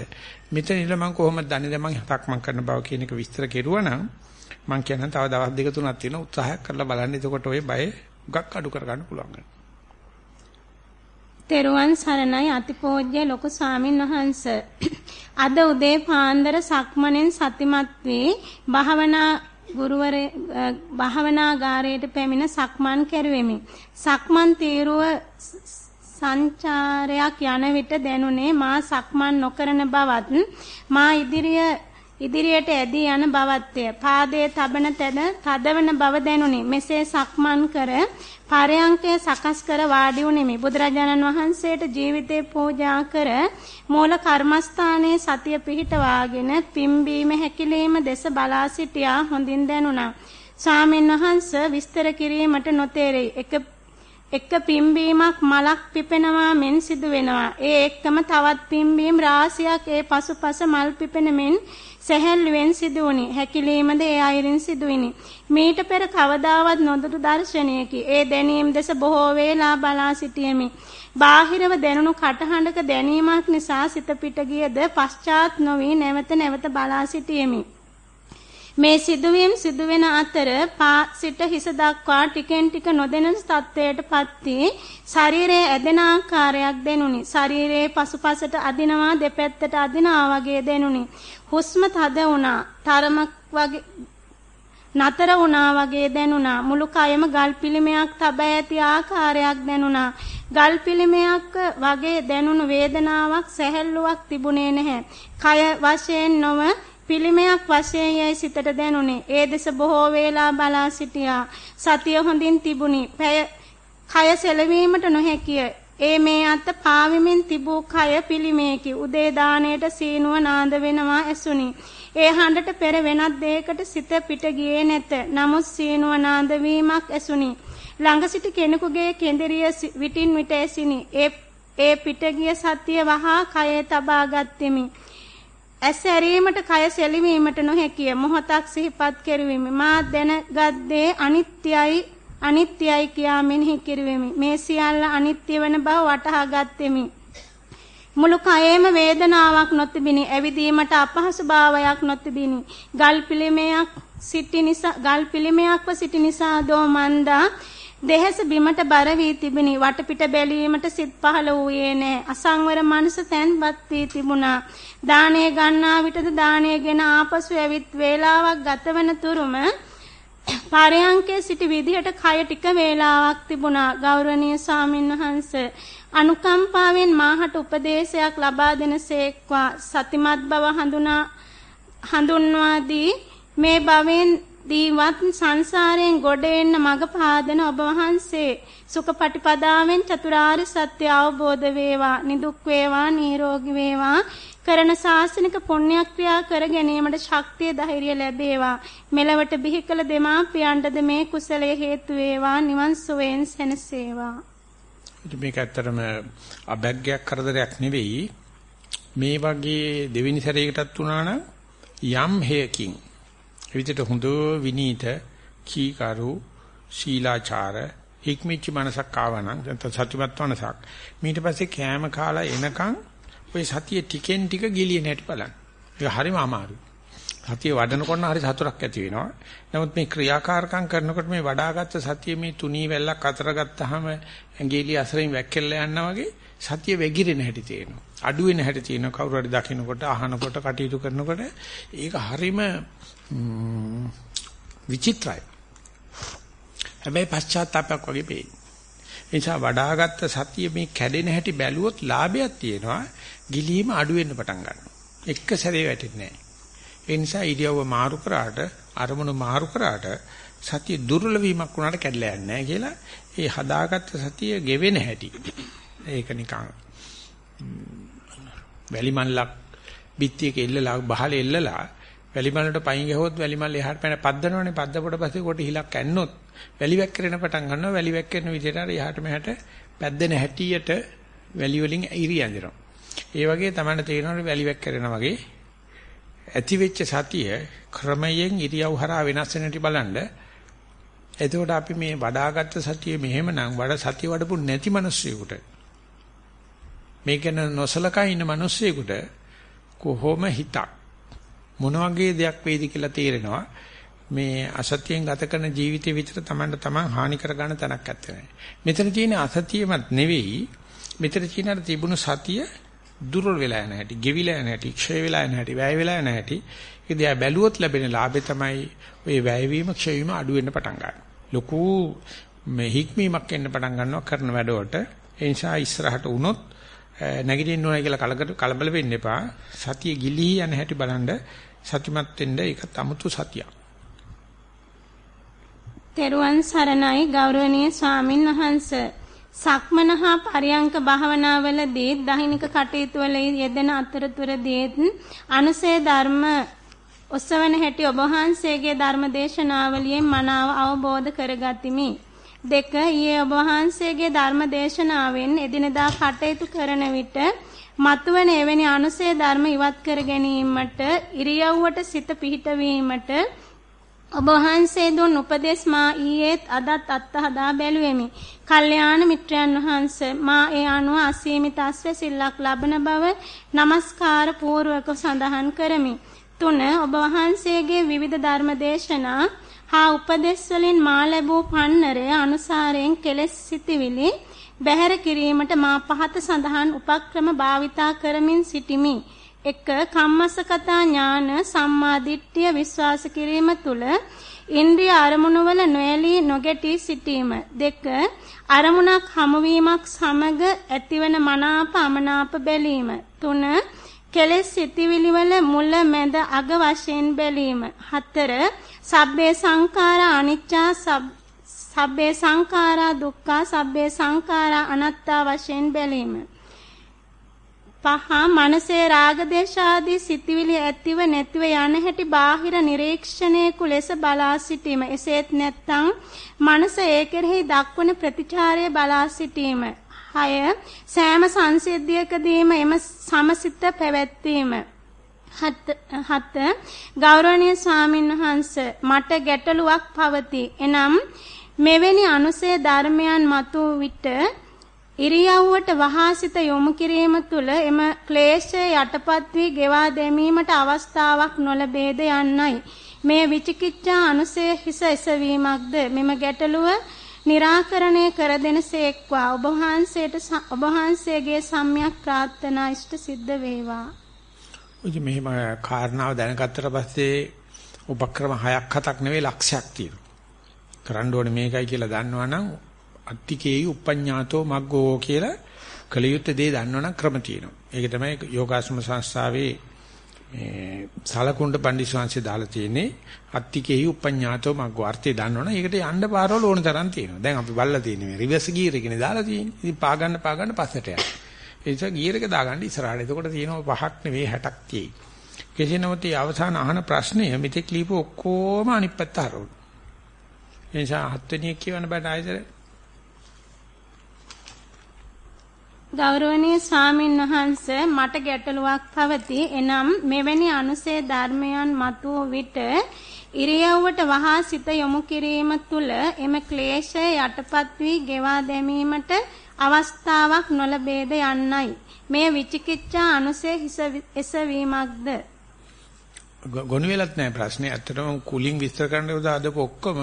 මෙතන ඉල මම කොහොමද දන්නේ? දැන් මම හතක් මම කරන බව කියන එක විස්තර කෙරුවා නම් මම කියනවා තව දවස් දෙක තුනක් තියෙන උත්සාහයක් කරලා බලන්න. එතකොට ওই බය ගක් අඩු කරගන්න පුළුවන් තෙරුවන් සරණයි අතිපෝజ్య ලොකු සාමින් වහන්ස අද උදේ පාන්දර සක්මණෙන් සතිමත් වේ භාවනා ගුරුවරේ භාවනාගාරයට පැමිණ සක්මන් කෙරුවෙමි. සක්මන් තීරුව සංචාරයක් යන විට දැනුනේ මා සක්මන් නොකරන බවත් මා ඉදිරිය ඉදිරියට ඇදී යන බවත්ය. පාදයේ තබන තැන තදවන බව දැනුනි. මෙසේ සක්මන් කර පරයන්කය සකස් කර වාඩි වුනිමි. බුදුරජාණන් වහන්සේට ජීවිතේ පූජා කර මූල කර්මස්ථානයේ සතිය පිහිටවාගෙන පිම්බීම හැකිලීම දෙස බලා සිටියා හොඳින් දැනුණා. ස්වාමීන් වහන්ස විස්තර කිරීමට නොතේරෙයි. එක එක පිම්බීමක් මලක් පිපෙනවා මෙන් සිදු වෙනවා. ඒ එක්කම තවත් පිම්බීම් රාශියක් ඒ පසුපස මල් පිපෙන මෙන් සැහැල්ලුවෙන් සිදු වුණි. හැකිලීමද ඒ අයරින් සිදු විනි. මීට පෙර කවදාවත් නොදුටු දර්ශනයකි. ඒ දැනීම් දෙස බොහෝ වේලා බලා සිටියෙමි. බාහිරව දැනුණු කටහඬක දැනීමක් නිසා සිත පිට ගියද පශ්චාත් නොවි නැවත නැවත බලා සිටියෙමි. මේ සිදුවීම් සිදුවෙන අතර පා සිට හිස දක්වා ටිකෙන් ටික නොදෙනස් තත්වයටපත් වී ශරීරයේ ඇදෙන ආකාරයක් දෙනුනි. ශරීරයේ පසුපසට අදිනවා දෙපැත්තට අදිනවා වගේ දෙනුනි. හුස්ම තද වුණා. තරමක් වගේ නතර වුණා වගේ දැනුණා. මුළු කයම ගල් පිළිමයක් තබා ඇති ආකාරයක් දැනුණා. ගල් පිළිමයක් වගේ දැනුණු වේදනාවක් සැහැල්ලුවක් තිබුණේ නැහැ. කය වශයෙන් නොව පිළිමයක් වශයෙන් යයි සිතට දැනුනේ. ඒ දෙස බොහෝ වේලා බලා සිටියා. සතිය හොඳින් තිබුණි. පැය කය සෙලවීමට නොහැකිය. ඒ මේ අත පාවෙමින් තිබූ කය පිළිමේකි. උදේ දාණයට සීනුව නාද වෙනවා ඇසුනි. ඒ හඬට පෙර වෙනත් දෙයකට සිත පිට ගියේ නැත. නමුත් සීනුව නාද වීමක් ඇසුනි. ළඟ සිට කෙනෙකුගේ කෙඳිරිය විටින් විට ඇසිනි. ඒ ඒ පිට ගිය සතිය වහා කයේ තබා ගත්ෙමි. ඇස් ඇරීමට කය සෙලවීමට නොහැකිය. මොහොතක් සිහිපත් කෙරුවෙමි. මා දැනගත් අනිත්‍යයි අනිත්‍යයි කියා මෙනෙහි කෙරුවෙමි. මේ සියල්ල අනිත්‍ය වෙන බව වටහා ගත්ෙමි. මුළු කයේම වේදනාවක් නොතිබිනි. ඇවිදීමට අපහසු භාවයක් නොතිබිනි. ගල් පිළිමයක් සිටි නිසා ගල් පිළිමයක්ව සිටි නිසා දෝ මන්දා දෙහස බිමට බර වී තිබිනි. වටපිට බැලීමට සිත් පහළ වූයේ නැහැ. අසංවර මනස තැන්පත් වී තිබුණා. දාණය ගන්නා විටද දාණයගෙන ආපසු ඇවිත් වේලාවක් ගතවන තුරුම පරයන්කේ සිටි විදිහට කය ටික වේලාවක් තිබුණා. ගෞරවනීය ස්වාමින්වහන්ස අනුකම්පාවෙන් මාහට උපදේශයක් ලබා දෙනසේක්වා සතිමත් බව හඳුනා හඳුන්වා දී මේ භවෙන් දීවත් සංසාරයෙන් ගොඩ එන්න මඟ පාදන ඔබ වහන්සේ සුඛපටිපදාවෙන් චතුරාර්ය සත්‍ය අවබෝධ වේවා නිදුක් වේවා නිරෝගී වේවා. කරන ශාසනික පුණ්‍යක්‍රියා කර ගැනීමට ශක්තිය ධෛර්යය ලැබේවා. මෙලවට බිහි කළ දෙමාපියන්ටද මේ කුසලයේ හේතු වේවා. නිවන් සුවයෙන් සැනසේවා. මේක ඇත්තටම අභැග්යක් කරදරයක් නෙවෙයි. මේ වගේ දෙවෙනි සැරේකටත් උනා නම් යම් හේකින් විදිහට හොඳ විනීත කීකරු ශීලාචාර හික්මිච්ච මනසක් ආවනම් නැත්නම් සත්‍යවත් මනසක් ඊට පස්සේ කෑම කාලා එනකන් ඔය සතිය ටිකෙන් ටික ගිලින හැටි බලන්න. ඒක හරිම අමාරුයි. සතිය වඩනකොට හරි සතුටක් ඇති වෙනවා. නමුත් මේ ක්‍රියාකාරකම් කරනකොට මේ වඩාගත්ත සතිය මේ තුනී වැල්ලක් අතර ගත්තාම ඇඟිලි අසරින් වැක්කෙල්ලා යනවා වගේ සතිය වැగిරෙන හැටි තියෙනවා. අඩු වෙන හැටි තියෙනවා. කවුරු හරි දකින්නකොට අහනකොට කටයුතු කරනකොට ඒක හරිම විචිත්‍රයි. හැබැයි පශ්චාත්තාවයක් වගේ පේනවා. ඒ නිසා වඩාගත්ත සතිය මේ කැඩෙන හැටි බැලුවොත් ලාභයක් තියෙනවා. ගිලීම අඩු වෙන්න පටන් ගන්නවා. එක සැරේ වැටෙන්නේ නැහැ. ඒ නිසා ඉරියව්ව මාරු කරාට අරමුණු මාරු කරාට සතිය දුර්වල වීමක් වුණාට කැඩලා යන්නේ නැහැ කියලා ඒ හදාගත්ත සතිය ගෙවෙන හැටි. ඒක නිකන් වැලිමල්ලක් බිත්තියක එල්ලලා බහලේ එල්ලලා වැලිමල්ලට පයින් ගහුවොත් වැලිමල් එහාට පැන පද්දනවනේ පද්දපොට පස්සේ කොට හිලක් ඇන්නොත් වැලි වැක්කිරෙන පටන් ගන්නවා වැලි වැක්කිරෙන විදිහට අර එහාට මෙහාට පැද්දෙන හැටියට වැලි වලින් ඉරි ඇඳිනවා. ඒ වගේ තමයි තේරෙනවලු වැලි වැක්කිරෙනා වගේ ඇති වෙච්ච සතිය ක්‍රමයෙන් ඉරියව් හරහා වෙනස් වෙන හැටි බලන්න. එතකොට අපි මේ වඩාගත් සතිය මෙහෙමනම් වඩ සතිය වඩපු නැති මිනිස්සුයෙකුට මේක නොසලකා ඉන්න මිනිස්සුයෙකුට කොහොම හිතක් මොන වගේ දෙයක් වේද කියලා තේරෙනවා. මේ අසතියෙන් ගත කරන ජීවිතය විතර Tamanට Taman හානි කර ගන්න තැනක් නැත්තේ. මෙතන තියෙන අසතියමත් නෙවෙයි මෙතන තියෙන තිබුණු සතිය දුර්වල වෙලා යන හැටි, ගෙවිලා යන හැටි, ක්ෂය වෙලා යන හැටි, වැය වෙලා යන හැටි. ඒක දිහා බැලුවොත් ලැබෙන ලාභය තමයි ওই වැයවීම, ක්ෂය වීම අඩු වෙන්න පටන් ගන්න. ලොකු මේ හික්මීමක් එන්න පටන් ගන්නවා කරන වැඩවලට. ඒ නිසා ඉස්සරහට වුණොත් නැගිටින්න ඕනයි කියලා කලබල වෙන්න එපා. සතිය ගිලිහි යන හැටි බලන්න සතිමත් වෙන්න ඒක 아무තු සතියක්. තෙරුවන් සරණයි ගෞරවනීය ස්වාමින් වහන්සේ සක්මන හා පරියංක භාවනාවලදී දෛනික කටයුතු වල යෙදෙන අතරතුරදී අනුසේ ධර්ම ඔසවන හැටි ඔබ වහන්සේගේ ධර්ම දේශනාවලියෙන් මනාව අවබෝධ කරගතිමි. දෙක ඊයේ ඔබ වහන්සේගේ ධර්ම දේශනාවෙන් එදිනදා කටයුතු කරන විට මතුවන එවැනි අනුසය ධර්ම ඉවත් කර ගැනීමට ඉරියව්වට සිත පිහිටවීමට ඔබ වහන්සේ දුන් උපදෙස් මා ඊයේත් අදත් අත්හදා බැලුවෙමි. කල්යාණ මිත්‍රයන් වහන්ස මා ඒ අනුව අසීමිත අස්වැසිල්ලක් ලබන බව নমස්කාර පූර්වක සඳහන් කරමි. තුන ඔබ වහන්සේගේ විවිධ ධර්ම දේශනා හා උපදෙස් වලින් මා ලැබූ පන්නරය අනුසාරයෙන් කෙලෙස් සිටිවිලි බැහැර කිරීමට මා පහත සඳහන් උපක්‍රම භාවිතා කරමින් සිටිමි. 1. කම්මසකතා ඥාන සම්මා දිට්ඨිය විශ්වාස කිරීම තුළ ඉන්ද්‍රිය අරමුණු වල නොඇලී නොගැටී සිටීම. 2. අරමුණක් හමුවීමක් සමග ඇතිවන මනාප අමනාප බැලීම. 3. කෙලෙස් සිටිවිලි වල මුල මැද අග වශයෙන් බැලීම. 4. සබ්බේ සංඛාරා අනිච්චා සබ්බේ සංඛාරා දුක්ඛා සබ්බේ සංඛාරා අනාත්තා වශයෙන් බැලීම. පහ මනසේ රාග දේශාදී සිතිවිලි ඇතිව නැතිව යන හැටි බාහිර නිරීක්ෂණයකු ලෙස බලා සිටීම. එසේත් නැත්නම් මනස ඒ කෙරෙහි දක්වන ප්‍රතිචාරය බලා සිටීම. 6. සෑම සංසිද්ධියකදීම එම සමසිත පැවැත්වීම. හත ගෞරවනීය ස්වාමින් වහන්සේ මට ගැටලුවක් පවතී. එනම් මෙවැනි අනුසය ධර්මයන් මතු විට ඉරියව්වට වහාසිත යොමු කිරීම තුළ එම ක්ලේශය යටපත් වී ගෙවා දැමීමට අවස්ථාවක් නොලැබේද යන්නයි. මේ විචිකිච්ඡා අනුසය හිස එසවීමක්ද මෙම ගැටලුව निराකරණය කර දෙනසේක්වා ඔබ වහන්සේට ඔබ වහන්සේගේ සම්‍යක් ප්‍රාර්ථනා ඉෂ්ට සිද්ධ වේවා. ඔය මෙහෙම කාරණාව දැනගත්තට පස්සේ උපක්‍රම හයක් හතක් නෙවෙයි ලක්ෂයක් තියෙනවා. කරන්න ඕනේ මේකයි කියලා දන්නවනම් අත්තිකේයි උපඤ්ඤාතෝ මග්ගෝ කියලා කලියුත් දේ දන්නවනම් ක්‍රම තියෙනවා. ඒක තමයි යෝගාශ්‍රම සංස්ථාවේ මේ සලකුණ්ඩ පඬිස්වාංශය දාලා තියෙන්නේ අත්තිකේයි උපඤ්ඤාතෝ මග්ගෝ අර්ථය දන්නවනම් ඒකට යන්න පාරවල ඕන තරම් තියෙනවා. දැන් අපි බල්ලා තියෙන්නේ මේ රිවර්ස් ගියර් එකනේ දාලා තියෙන්නේ. ඉතින් පා ගන්න පා ගන්න පස්සට යනවා. ඒ නිසා ගියර් එක දාගන්න ඉස්සරහට. එතකොට තියෙනවා පහක් නෙවෙයි 60ක් තියෙයි. කෙසේ නමුත් මේ අවසාන අහන ප්‍රශ්නය මෙතෙක් ලියපු ඔක්කොම අනිත් පැත්ත හරවන. ඒ නිසා හත්වෙනි එක කියවන්න බෑ ආයතන ගෞරවනීය ස්වාමින් වහන්ස මට ගැටලුවක් පවතී. එනම් මෙවැනි අනුසේ ධර්මයන් මතුව විට ඉරියව්වට වහා සිත යොමු කිරීම තුළ එම ක්ලේශය යටපත් වී ගෙවා දැමීමට අවස්ථාවක් නොලැබේද යන්නයි. මේ විචිකිච්ඡා අනුසේ හිස එසවීමක්ද? ගොනු වෙලත් නැහැ ප්‍රශ්නේ. ඇත්තටම කුලින් විස්තර කරන්න උදාදපු ඔක්කොම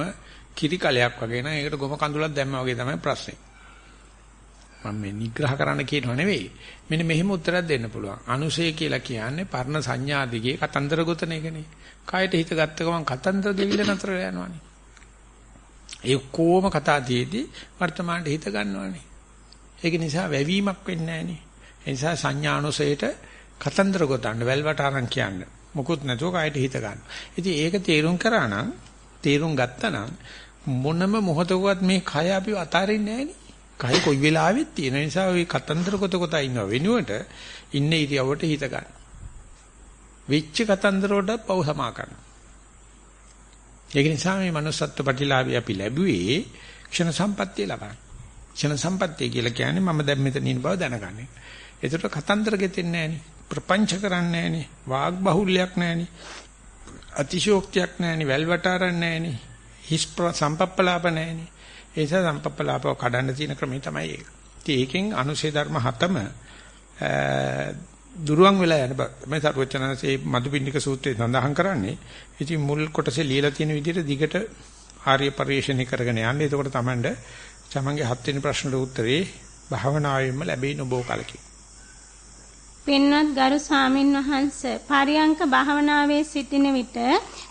කිරි කලයක් වගේ නේද? ඒකට ගොම කඳුලක් දැම්මා වගේ තමයි ප්‍රශ්නේ. මම මේ නිග්‍රහ කරන්න කියනව නෙවෙයි. මෙන්න මෙහෙම උත්තරයක් දෙන්න පුළුවන්. අනුසය කියලා කියන්නේ පර්ණ සංඥා දිගේ කතන්දර ගොතන එකනේ. කායට හිත ගත්ත ගමන් කතන්දර දෙවිල නතර යනවනේ. ඒ කොහොම කතා දීදී වර්තමානයේ හිත ගන්නවනේ. ඒක නිසා වැවීමක් වෙන්නේ නැහනේ. ඒ නිසා සංඥානුසයට කතන්දර ගොතන්න වැල්වට අරන් කියන්න. මොකුත් නැතුව කායට හිත ගන්න. ඉතින් ඒක තේරුම් කරා නම් තේරුම් ගත්තා නම් මොනම මොහතකවත් මේ කය අපි අතාරින්නේ නැහනේ. කය කොයි වෙලාවෙත් තියෙන නිසා ওই කතන්දර කොට කොට ඉන්නව වෙනුවට ඉන්න ඉරියවට හිත ගන්න. විච්ච කතන්දර වලට පව සමා කරන්න. ඒක නිසා මේ manussත්ත්ව ප්‍රතිලාභය අපි ලැබුවේ ක්ෂණ සම්පත්තිය ලබන්න. ක්ෂණ සම්පත්තිය කියලා කියන්නේ මම දැන් මෙතන ඉන්න බව දැනගන්නේ. ඒතර කතන්දර ගෙතෙන්නේ නැහෙනි. ප්‍රපංච කරන්නේ නැහෙනි. වාග් බහුල්‍යයක් නැහෙනි. අතිශෝක්තියක් නැහෙනි. වැල්වටාරක් නැහෙනි. හිස් සම්පප්පලාප නැහෙනි. ඒ නිසා සම්පප්පලාපව කඩන්න තියෙන ක්‍රමය තමයි ඒක. ඉතින් ඒකෙන් අනුශේ ධර්ම හතම දුරුවන් වෙලා යන බව. මේ සරුවචනanse මදුපිණ්ඩික සූත්‍රයේ සඳහන් කරන්නේ. ඉතින් මුල් කොටසේ ලියලා තියෙන විදිහට දිගට ආර්ය පරිශ්‍රණය කරගෙන යන්නේ. එතකොට Tamand තමන්ගේ හත් වෙනි ප්‍රශ්නට උත්තරේ භාවනාවෙන්ම ලැබෙයි නොබෝ කලකි. පින්වත් ගරු සාමින් වහන්ස පරියංක භාවනාවේ සිටින විට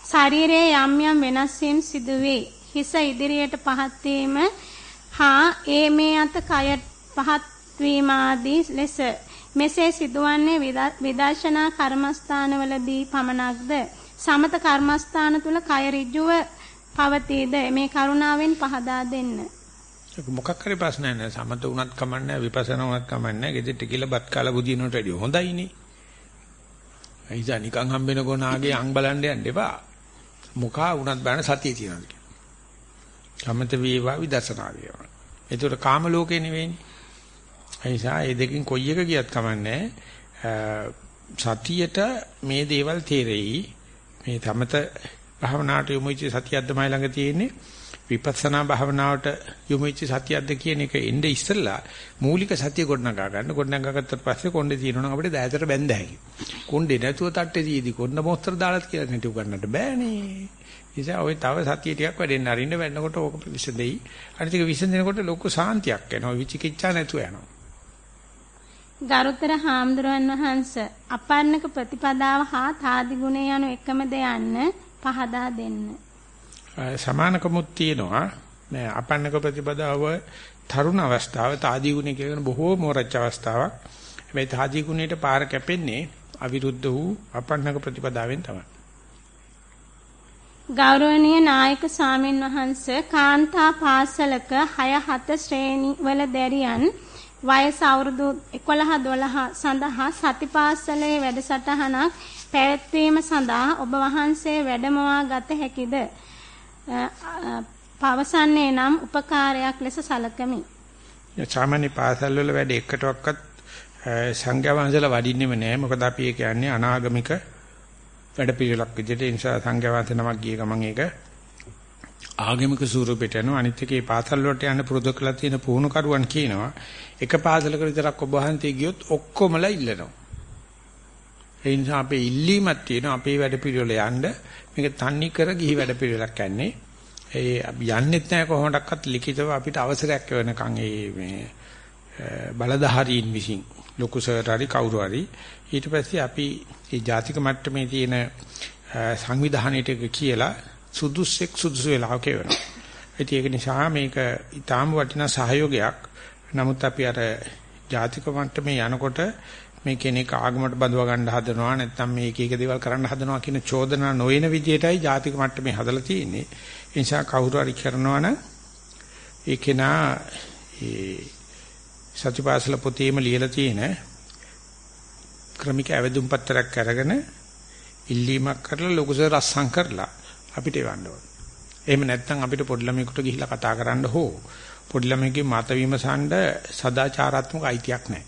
ශරීරයේ යම් යම් වෙනස් වීම් සිදුවේ. හිස ඉදිරියට පහත් වීම හා ඒ මේ අත කය පහත් වීම ආදී ලෙස මෙසේ සිදුවන්නේ විදර්ශනා කර්මස්ථානවලදී පමණක්ද සමත කර්මස්ථාන තුල කය ඍජුව පවතීද මේ කරුණාවෙන් පහදා දෙන්න. මොකක් හරි ප්‍රශ්නයක් නැහැ. සමත උනත් කමන්නේ විපස්සනා උනත් කමන්නේ. ගෙදරට කියලා බත් කාලා බුදිනවට වැඩිය හොඳයිනේ. අයිසා නිකන් හම්බෙන ගොනාගේ අං බලන්න යන්න එපා. මොකා උනත් බලන්න සතිය තියනවා. සමත වේවා විදර්ශනා වේවා. ඒතර කාම ලෝකේ නෙවෙයිනේ. ඒ නිසා මේ දෙකෙන් කොයි එක ගියත් කමන්නේ සතියට මේ දේවල් තේරෙයි. මේ සමත භාවනාවට යොමු වෙච්ච සතියක්ද මයි ළඟ තියෙන්නේ. විපස්සනා භාවනාවට යොමු වෙච්ච සතියක්ද කියන එක එnde ඉස්සෙල්ලා මූලික සතිය ගොඩනගා ගන්න. ගොඩනගා ගත්තට පස්සේ කොණ්ඩේ තියෙනවා අපිට දෑතට බැඳ හැකි. කොණ්ඩේ නැතුව තට්ටේ දීදී කොණ්ඩ මොස්තර දාලාත් කියලා නෙටු ගන්නට බෑනේ. නිසා ඔය තව සතිය ටිකක් වැඩෙන්න අරින්න වෙන්නකොට ඕක විසදෙයි. අනිත් එක විසඳෙනකොට ලොකු සාන්තියක් එනවා. විචිකිච්ඡා නැතුව යනවා. ගරුතර හාමුදුරන් වහන්ස අපන්නක ප්‍රතිපදාව හා තාදි ගුණය යනු එකම දෙයන්න පහදා දෙන්න. සමානකමුත් තියෙනවා. මේ අපන්නක ප්‍රතිපදාව තරුණ අවස්ථාව තාදී ගුණය කියන බොහෝ මෝරච්ච අවස්ථාවක්. හැබැයි තාදී ගුණයට පාර කැපෙන්නේ අවිරුද්ධ වූ අපන්නක ප්‍රතිපදාවෙන් තමයි. ගෞරවනීය නායක සාමින් වහන්ස කාන්තා පාසලක 6 7 ශ්‍රේණි වල දැරියන් වයස අවුරුදු 11 12 සඳහා සතිපාසලේ වැඩසටහනක් පැවැත්වීම සඳහා ඔබ වහන්සේ වැඩමවා ගත හැකිද? පවසන්නේ නම් උපකාරයක් ලෙස සලකමි. සාමාන්‍ය පාසල් වල වැඩ එකටවත් සංඝයා වහන්සේලා වඩින්නෙම නෑ. මොකද අපි ඒ කියන්නේ අනාගමික වැඩ පිළිවෙලක් විදිහට ඒ නිසා සංඝයා වහන්සේ නමක් ගිය ගමන් ඒක ආගමික ස්වරූපයට යනවා. අනිත් එකේ පාසල් වලට යන්න පුරුදු කරලා තියෙන පුහුණු කරුවන් කියනවා. එක පාසලක විතරක් ඔබ වහන්සේ ගියොත් ඔක්කොමලා ඉල්ලනවා. ඒ නිසා අපේ ඉල්ලීමක් තියෙනවා අපේ වැඩ පිළිවෙල යන්න. මේක තන්නේ කර ගිහි වැඩ පිළිවෙලක් යන්නේ. ඒ යන්නෙත් නැහැ කොහොමඩක්වත් ලිඛිතව අපිට අවසරයක් වෙනකන් ඒ මේ බලධාරීන් විසින්. ලොකු සර් හරි කවුරු හරි. ඊට පස්සේ අපි මේ ජාතික මට්ටමේ තියෙන සංවිධානයට කියලා සුදුස්සෙක් සුදුසු වෙලාවක වෙනවා. ඒක නිසා මේක ඊටාම වටිනා සහයෝගයක්. නමුත් අපි අර ජාතික මට්ටමේ යනකොට මේ කෙනෙක් ආගමකට බඳව ගන්න හදනවා නැත්නම් මේ එක එක දේවල් කරන්න හදනවා කියන චෝදනා නොවන විදියටයි ජාතික මට්ටමේ හදලා තියෙන්නේ. ඒ නිසා කවුරු හරි කරනවා නම් ඒ කෙනා ඒ සතිපාසල පොතේම ලියලා තියෙන ක්‍රමික ඇවදුම් පත්‍රයක් අරගෙන ඉල්ලීමක් කරලා ලොකුසර රස්සම් කරලා අපිට එවන්න ඕන. එහෙම නැත්නම් අපිට පොඩි ළමයෙකුට ගිහිල්ලා කතා කරන්න හෝ පොඩි ළමයෙකුගේ මත විමසන්න සදාචාරාත්මක අයිතියක් නැහැ.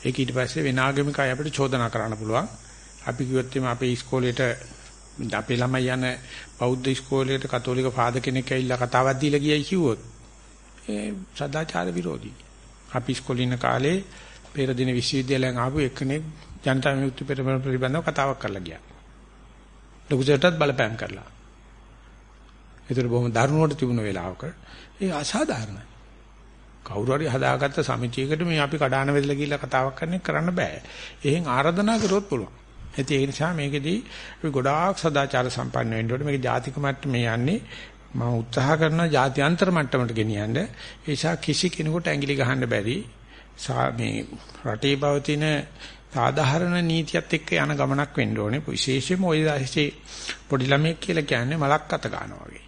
ඒක ඊට පස්සේ වෙනාගමික අය අපිට චෝදනා කරන්න පුළුවන්. අපි කිව්වොත් එimhe අපේ ඉස්කෝලේට අපේ ළමයි යන බෞද්ධ ඉස්කෝලේට කතෝලික ෆාදර් කෙනෙක් ඇවිල්ලා කතාවක් දීලා ගියයි කිව්වොත් ඒ සදාචාර විරෝධී. අපි ඉස්කෝලේ ඉන්න කාලේ පෙරදින විශ්වවිද්‍යාලයෙන් ආපු එක්කෙනෙක් ජනතා විමුක්ති පෙරමුණ පිළිබඳව කතාවක් කරලා ගියා. ලොකුසටත් බලපෑම් කරලා. ඒතර බොහොම දරුණුවට තිබුණ වෙලාවක ඒ අසාධාරණයි. කවුරු හරි හදාගත්ත සමිතියකට මේ අපි කඩාන වෙදලා ගිහිල්ලා කතාවක් කරන්න කරන්න බෑ. එහෙන් ආරාධනා කරොත් පුළුවන්. ඉතින් ඒ නිසා මේකෙදී අපි ගොඩාක් සදාචාර සම්පන්න වෙන්න ඕනේ. මේක ජාතික මට්ටමේ යන්නේ මම උත්සාහ කරනවා ජාත්‍යන්තර මට්ටමට ගෙනියන්න. ඒ නිසා කිසි කෙනෙකුට ඇඟිලි ගහන්න බැරි මේ රටේ පවතින සාධාරණ නීතියත් එක්ක යන ගමනක් වෙන්න ඕනේ. විශේෂයෙන්ම ওই දැසේ පොඩි ළමයෙක් කියලා කියන්නේ මලක් අත ගන්නවා වගේ.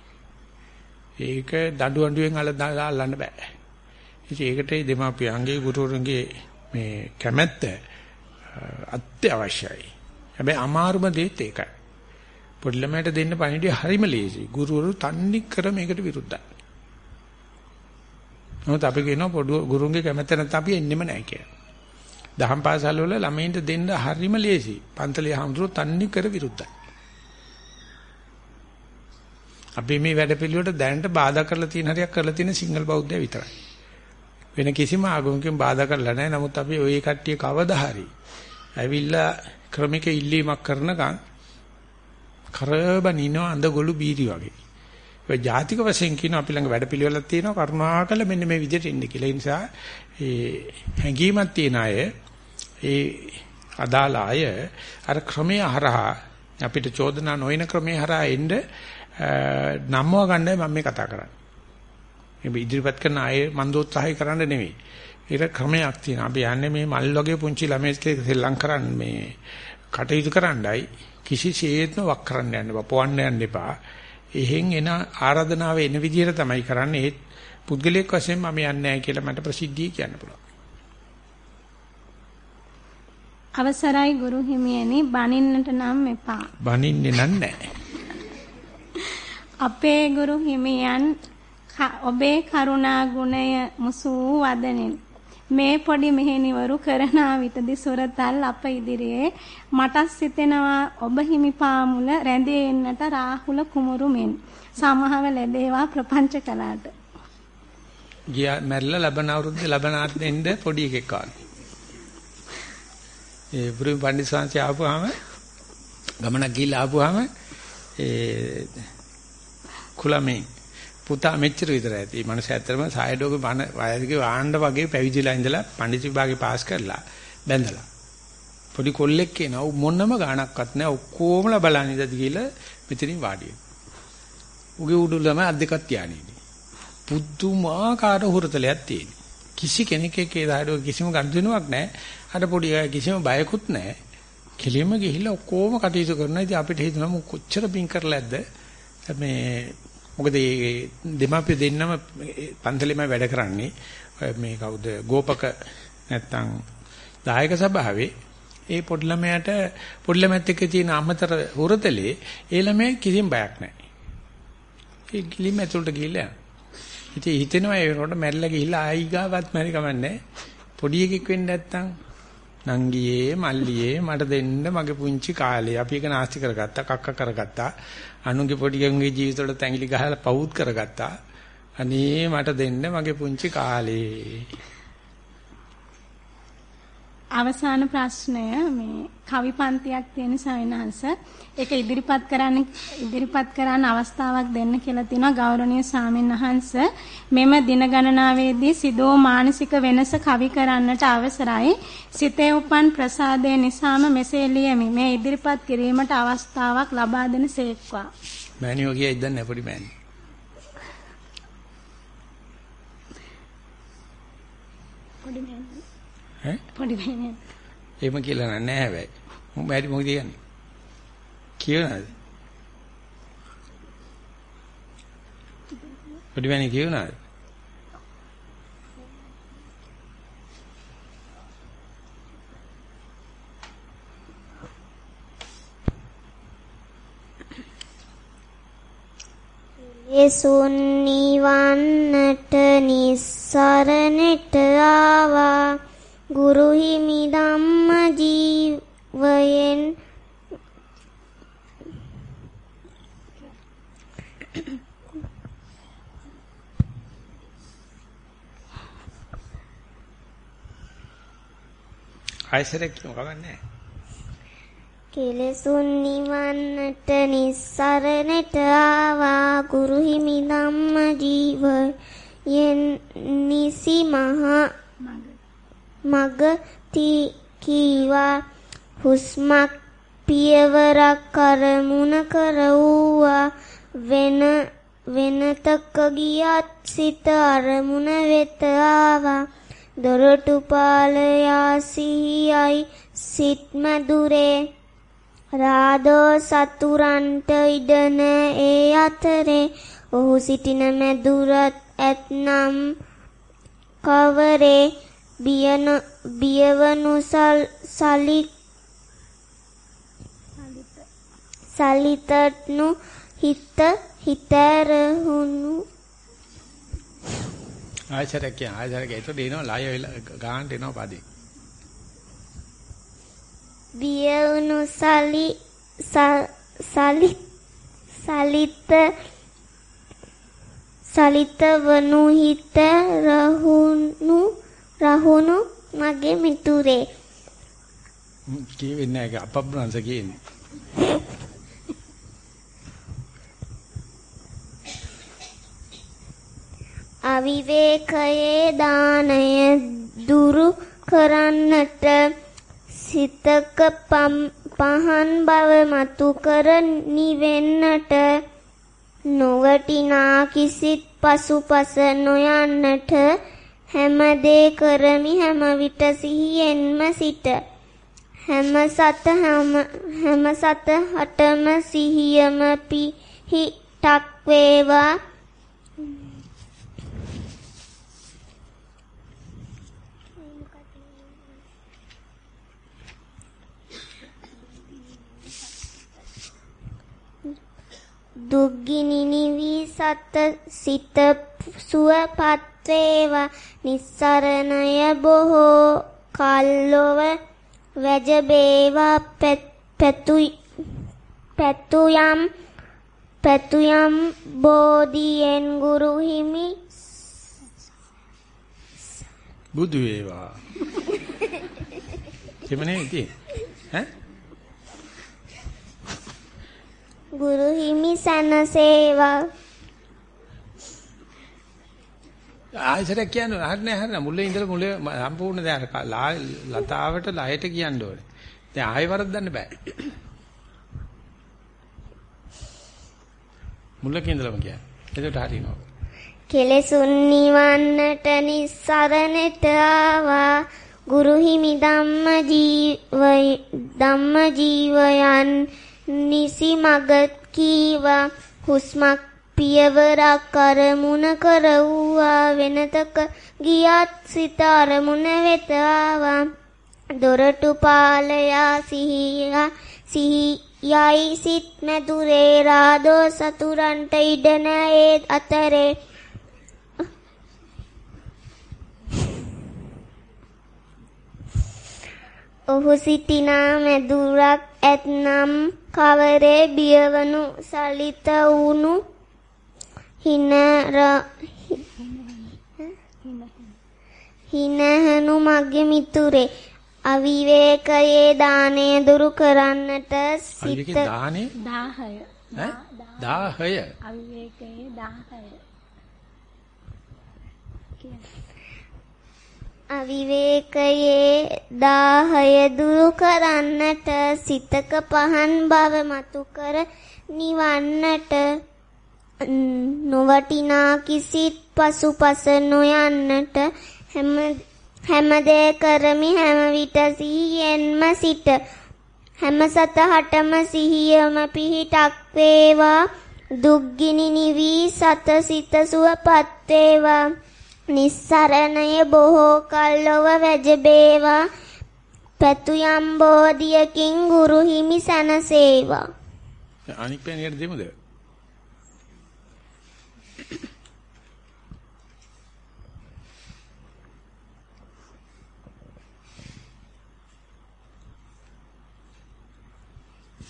ඒක දඬු අඬුවෙන් අල්ලන්න බෑ. ඉතින් ඒකට දෙමාපියන්ගේ ගුරුවරුන්ගේ මේ කැමැත්ත අත්‍යවශ්‍යයි. හැබැයි අමාරුම දෙයත් ඒකයි. පොඩි ළමයට දෙන්න පණිවිඩය හරිම ලේසි. ගුරුවරු තන්නේ කර මේකට විරුද්ධයි. නමුත් අපි කියනවා පොඩු ගුරුන්ගේ කැමැත්ත නැත්නම් අපි එන්නෙම නැහැ කියලා. දහම් පාසල් වල ළමයින්ට දෙන්න හරිම ලේසි. පන්තලේ හඳුරු තන්නේ කර විරුද්ධයි. අපි මේ වැඩ පිළිවෙලට දැනට බාධා කරලා තියෙන හරියක් කරලා තියෙන සිංගල් බෞද්ධය විතරයි. වෙන කිසිම ආගමකින් බාධා කරලා නැහැ. නමුත් අපි ওই කට්ටිය කවදා හරි ඇවිල්ලා ක්‍රමික ඉල්ලීමක් කරනකම් කරබනිනව අඳගොළු බීරි වගේ. ඔය ජාතික වශයෙන් කියන අපි ළඟ වැඩපිළිවෙලක් තියෙනවා කරුණාකර මෙන්න මේ විදිහට ඉන්න කියලා. ඒ නිසා ඒ හැඟීමක් තියන අය ඒ අදාළ අය අර ක්‍රමයේ හරහා අපිට චෝදනා නොවන ක්‍රමයේ හරහා එන්න නම්ව ගන්නයි මම මේ කතා කරන්නේ. මේ ඉදිරිපත් කරන අය මන්දෝත්සාහය කරන්න නෙවෙයි. ඒක ක්‍රමයක් තියෙනවා. අපි යන්නේ මේ මල් වගේ පුංචි ළමයෙක් සෙල්ලම් කරන්න මේ කටයුතු කරන්නයි කිසිසේත්ම වක් කරන්න යන්න බා. පොවන්න යන්න එපා. එහෙන් එන ආරාධනාව එන විදිහට තමයි කරන්නේ. ඒත් පුද්ගලික වශයෙන් මම යන්නේ නැහැ කියලා මට ප්‍රසිද්ධිය කියන්න පුළුවන්. අවසරයි ගුරු හිමියනි බනින්නට නම් එපා. බනින්නේ නැහැ. අපේ ගුරු හිමියන් ඔබේ කරුණා ගුණය මුසු වදනින් මේ පොඩි මෙහෙණිවරු කරන විටදි සුරතල් අප ඉදිරියේ මට සිතෙනවා ඔබ හිමි පාමුල රැඳී එන්නට රාහුල කුමරු මෙන් සමහව ලැබේවා ප්‍රපංච කලාට ගියා මැරිලා ලබන අවුරුද්දේ ලබන ආත්මෙන්ද පොඩි එකෙක් වගේ. ඒ පුරුම පඬිස්සංශය ආපුවාම ගමනක් ගිහිල්ලා ආපුවාම ඒ කුලමේ පුතා මෙච්චර විතර ඇති. මනස ඇත්තටම සායඩෝගේ වන වයසක ආණ්ඩ වගේ පැවිදිලා ඉඳලා පඬිතු විභාගේ පාස් කරලා බැඳලා. පොඩි කොල්ලෙක් කෙනා මොනම ගාණක්වත් නැහැ. ඔක්කොමලා බලන් ඉඳලා කියලා මෙතනින් වාඩි වෙනවා. උගේ උඩුලම අද්දකක් තියාගෙන පුදුමාකාර හුරතලයක් තියෙන. කිසි කෙනෙක් එක්කේ දාඩෝ කිසිම ගනුදෙනුවක් නැහැ. අර පොඩි අය කිසිම බයකුත් නැහැ. කෙලින්ම ගිහිල්ලා ඔක්කොම කටයුතු කරනවා. ඉතින් අපිට හිතනවා කොච්චර පින් කරලාද මේ මොකද මේ දෙමාපිය දෙන්නම පන්සලෙම වැඩ කරන්නේ. මේ කවුද ගෝපක නැත්තම් දායක සභාවේ ඒ පොඩි ළමයාට පොඩි ළමයාත් එක්ක තියෙන අමතර හුරතලේ ඒ ළමයා කිසිම බයක් නැහැ. ඒ ගිලිම ඇතුළට ගිහිල්ලා ඉතින් හිතෙනවා ඒ වෙනකොට මැරිලා ගිහිල්ලා ආයි ගාවත් මැරි කමන්නේ පොඩි එකෙක් වෙන්න නැත්තම් නංගියේ මල්ලියේ මට දෙන්න මගේ පුංචි කාලේ අපි එක නාස්ති කරගත්තා කක්ක කරගත්තා අනුන්ගේ පොඩි ගංගේ ජීවිතවල තැඟිලි ගහලා පවුත් කරගත්තා. අනේ මට දෙන්න මගේ පුංචි කාලේ. අවසාන ප්‍රශ්නය මේ කවි පන්තියක් තියෙන සවිනහස ඒක ඉදිරිපත් කරන්න ඉදිරිපත් කරන්න අවස්ථාවක් දෙන්න කියලා තිනවා ගෞරවනීය සාමින්හංශ මෙම දින ගණනාවේදී සිදෝ මානසික වෙනස කවි කරන්නට අවසරයි. සිතේ උපන් ප්‍රසාදය නිසාම මෙසේ ලියමි. මේ ඉදිරිපත් කිරීමට අවස්ථාවක් ලබා දෙන සේක්වා. මෑණියෝ කියයි දන්නේ පොඩි මෑණි පොඩි මෑණි ඈ පොඩි බෑනේ. එහෙම කියලා නෑ හැබැයි. මම බෑටි මොකද කියන්නේ? කියනවාද? පොඩි බෑනේ කියනවාද? යසුන් නිවන්නට නිස්සරණට ආවා ගුරු හිමි ධම්ම ජීවයෙන් ආයසරයක් කියමු කවන්නේ කෙලෙසුන් නිවන්නට නිස්සරණට ආවා. ගුරු හිමි ධම්ම ජීවයෙන් නිසි මහා මග කීවා හුස්මක් පියවරක් කරමුණ කරවුවා. වෙන වෙනතක ගියත් සිත අරමුණ වෙත ආවා. දොරටු පාලයා සිහියයි සිත් මදුරේ. රාදෝ සතුරන්ට ඉඩන ඒ අතරේ. ඔහු සිටින මැදුරත් ඇත්නම් කවරේ? බියන බියවනු සලි සලිතත්නු හිත හිතරහුණු. ආයසරයක් කියන ආයසරයක් ඒතර දෙනවා ලය ගානට එනවා පදේ. බියවුණු සලි සලි සලිත සලිත වනු හිත රහුණු රහුණු මගේ මිතුරේ. කියවෙන්නේ නැහැ අපබ්‍රංශ කියන්නේ. අවිවේකයේ දාණය දුරු කරන්නට සිතක පහන් බව මතු කර නිවෙන්නට නොවටිනා කිසිත් පසුපස නොයන්නට හැම දේ කරමි හැම විට සිහියෙන්ම සිට. හැම සත හැම හැම සත හටම සිහියම පිහිටක් වේවා. දුක්ගිනි නිවි සත සිත සුවපත් වේවා නිස්සරණය බොහෝ කල්ලොව වැජබේවා පැතුයි පැතුයම් පැතුයම් බෝධියෙන් ගුරු හිමි බුදු වේවා. එමනේ ඉතින්. ඈ? ගුරු හිමි සනසේවා. ආයෙසර කියන්නේ හරිනේ හරිනේ මුලේ ඉඳලා මුලේ සම්පූර්ණ දැන් ලතාවට ලයට කියන්න ඕනේ. දැන් ආයෙ වරද්දන්න බෑ. මුලක ඉඳලම කියන්නේ. එතකොට හරිනවා. කෙලෙසුන් නිවන්නට නිස්සරණට ආවා ගුරු හිමි ධම්ම ජීවය ධම්ම ජීවයන් නිසි මග කීවා හුස්මක් පියවරක් කරමුණ කරවුවා. වෙනතක ගියත් සිත අරමුණ වෙත ආවා. දොරටු පාලයා සිහියා සිහියයි සිත් මැදුරේ. රාදෝ සතුරන්ට ඉඩ නැේ අතරේ. ඔහු සිටිනා මැදුරක් ඇත්නම් කවරේ බියවනු සලිත වුණු හිනර හිනහනු මගේ මිතුරේ. අවිවේකයේ දාණය දුරු කරන්නට සිත දානේ 10 ඈ? 10 අවිවේකයේ 10 අවිවේකයේ දාහය දුරු කරන්නට සිතක පහන් බව මතු කර නිවන්නට නොවටිනා කිසිත් පසුපස නොයන්නට හැම හැමදේ කරමි හැම විට සිහියෙන්ම සිට. හැම සතහටම සිහියම පිහිටක් වේවා. දුක්ගිනි නිවි සත සිත සුවපත් වේවා. නිස්සරණය බොහෝ කල් ලොව වැජබේවා පැතුයම් බෝධියකින් ගුරු හිමි සැනසේවා. අනික් පැනියට දෙමුද?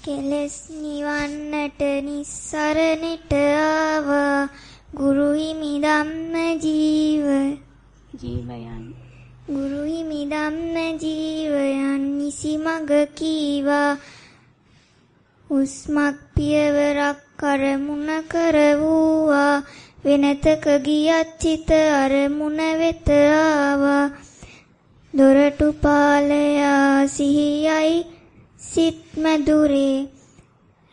කෙලස් නිවන්නට නිස්සරණට ආවා. ගුරු හිමි ධම්ම ජීව. ජීවයන්. ගුරු හිමි ධම්ම ජීවයන් නිසි මඟ කීවා උස්මක් පියවරක් කරමුණ කරවුවා. වෙනතක ගියත් චිත අරමුණ වෙත ආවා. දොරටු පාලයා සිහියයි සිත් මැදුරේ.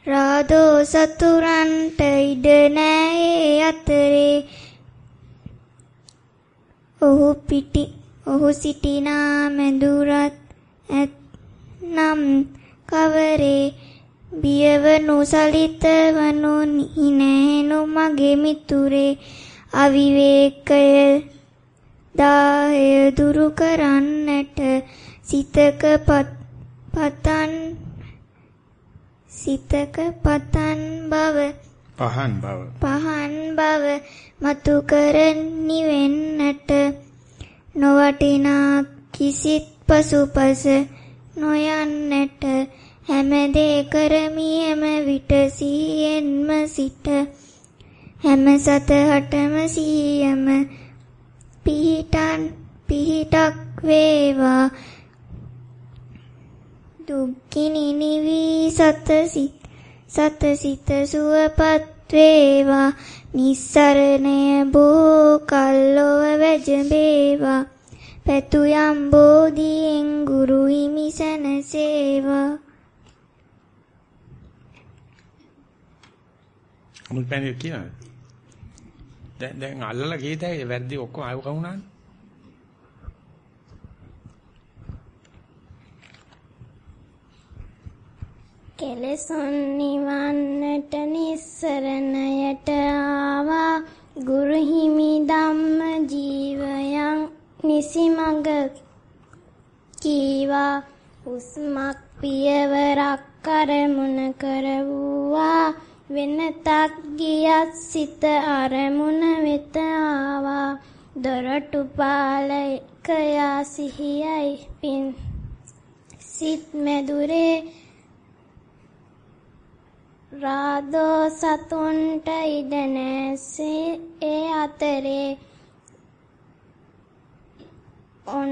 රාදෝ සතුරන්ට ඉඩ නෑ අතරේ. ඔහු පිටි ඔහු සිටිනා මැදුරත් ඇත් නම් කවරේ. බියවනු සලිතවනු නිනෑනු මගේ මිතුරේ අවිවේකය දාය දුරු කරන්නට සිතක පතන් සිතක පතන් බව පහන් බව. පහන් බව මතු කර නිවෙන්නට නොවටිනා කිසිත් පසුපස නොයන්නට හැමදේ කරමි හැම විට සිහියෙන්ම සිට හැම සතහටම සිහියම පිහිටන් පිහිටක් වේවා. දුක්ඛිනි නිවි සතසිත සතසිත සුවපත් වේවා. නිස්සරණය බෝ කල්ලොව වැජඹේවා. පැතුයම් බෝධියෙන් ගුරු හිමි මුල් පැනිය කියනවා. දැන් දැන් අල්ලලා කීතයි වැරදි ඔක්කොම ආව කවුනානේ. කෙලෙසොන් නිවන්නට නිස්සරණයට ආවා. ගුරු හිමි ධම්ම ජීවයන් නිසිමඟ කීවා. උස්මක් පියවරක් කරමුණ කරවුවා. වෙනතක් ගියත් සිත අරමුණ වෙත ආවා. දොරටු පාලකයා සිහියයි පින්. සිත් මෙදුරේ රාදෝ සතුන්ට ඉඩ නැසේ ඒ අතරේ. ඔන්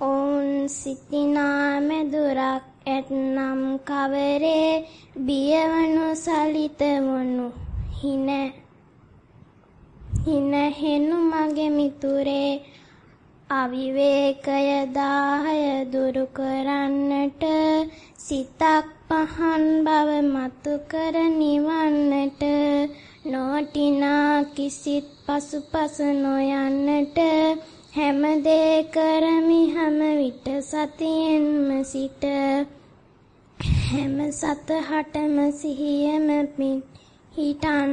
ඔවුන් සිටිනා මෙදුරක් ඇත්නම් කවරේ බියවනු සලිත වනු? හින. හින හෙනු මගේ මිතුරේ. අවිවේකය දාහය දුරු කරන්නට සිතක් පහන් බව මතු කර නිවන්නට. නොටිනා කිසිත් පසුපස නොයන්නට. හැම දේ කරමි හැම විට සතියෙන්ම සිට. හැම සතහටම සිහියම පිහිටන්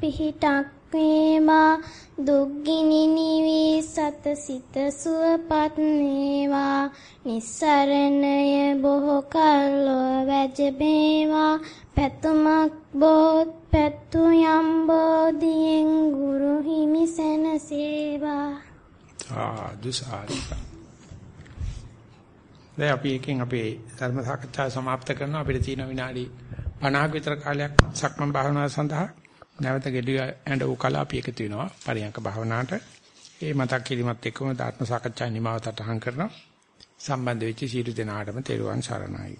පිහිටක් වේවා. දුක්ගිනි නිවි සත සිත සුවපත් වේවා. නිස්සරණය බොහෝ කල්ලෝ වැජබේවා පැතුමක් බෝත් පැතු යම් බෝධියෙන් ගුරු හිමි සැනසේවා. සාදු සාදු. දැන් අපි එකෙන් අපේ ධර්ම සාකච්ඡාව સમાપ્ત කරනවා අපිට තියෙන විනාඩි 50ක විතර කාලයක් සක්මන් භාවනාව සඳහා නැවත ගෙඩිය ඇඬ වූ කල අපි එකතු වෙනවා පරියංක භාවනාවට. ඒ මතක් කිරීමත් එක්කම ධර්ම සාකච්ඡා නිමාව තටහන් කරනවා. සම්බන්ධ වෙච්ච සියලු දෙනාටම තෙරුවන් සරණයි.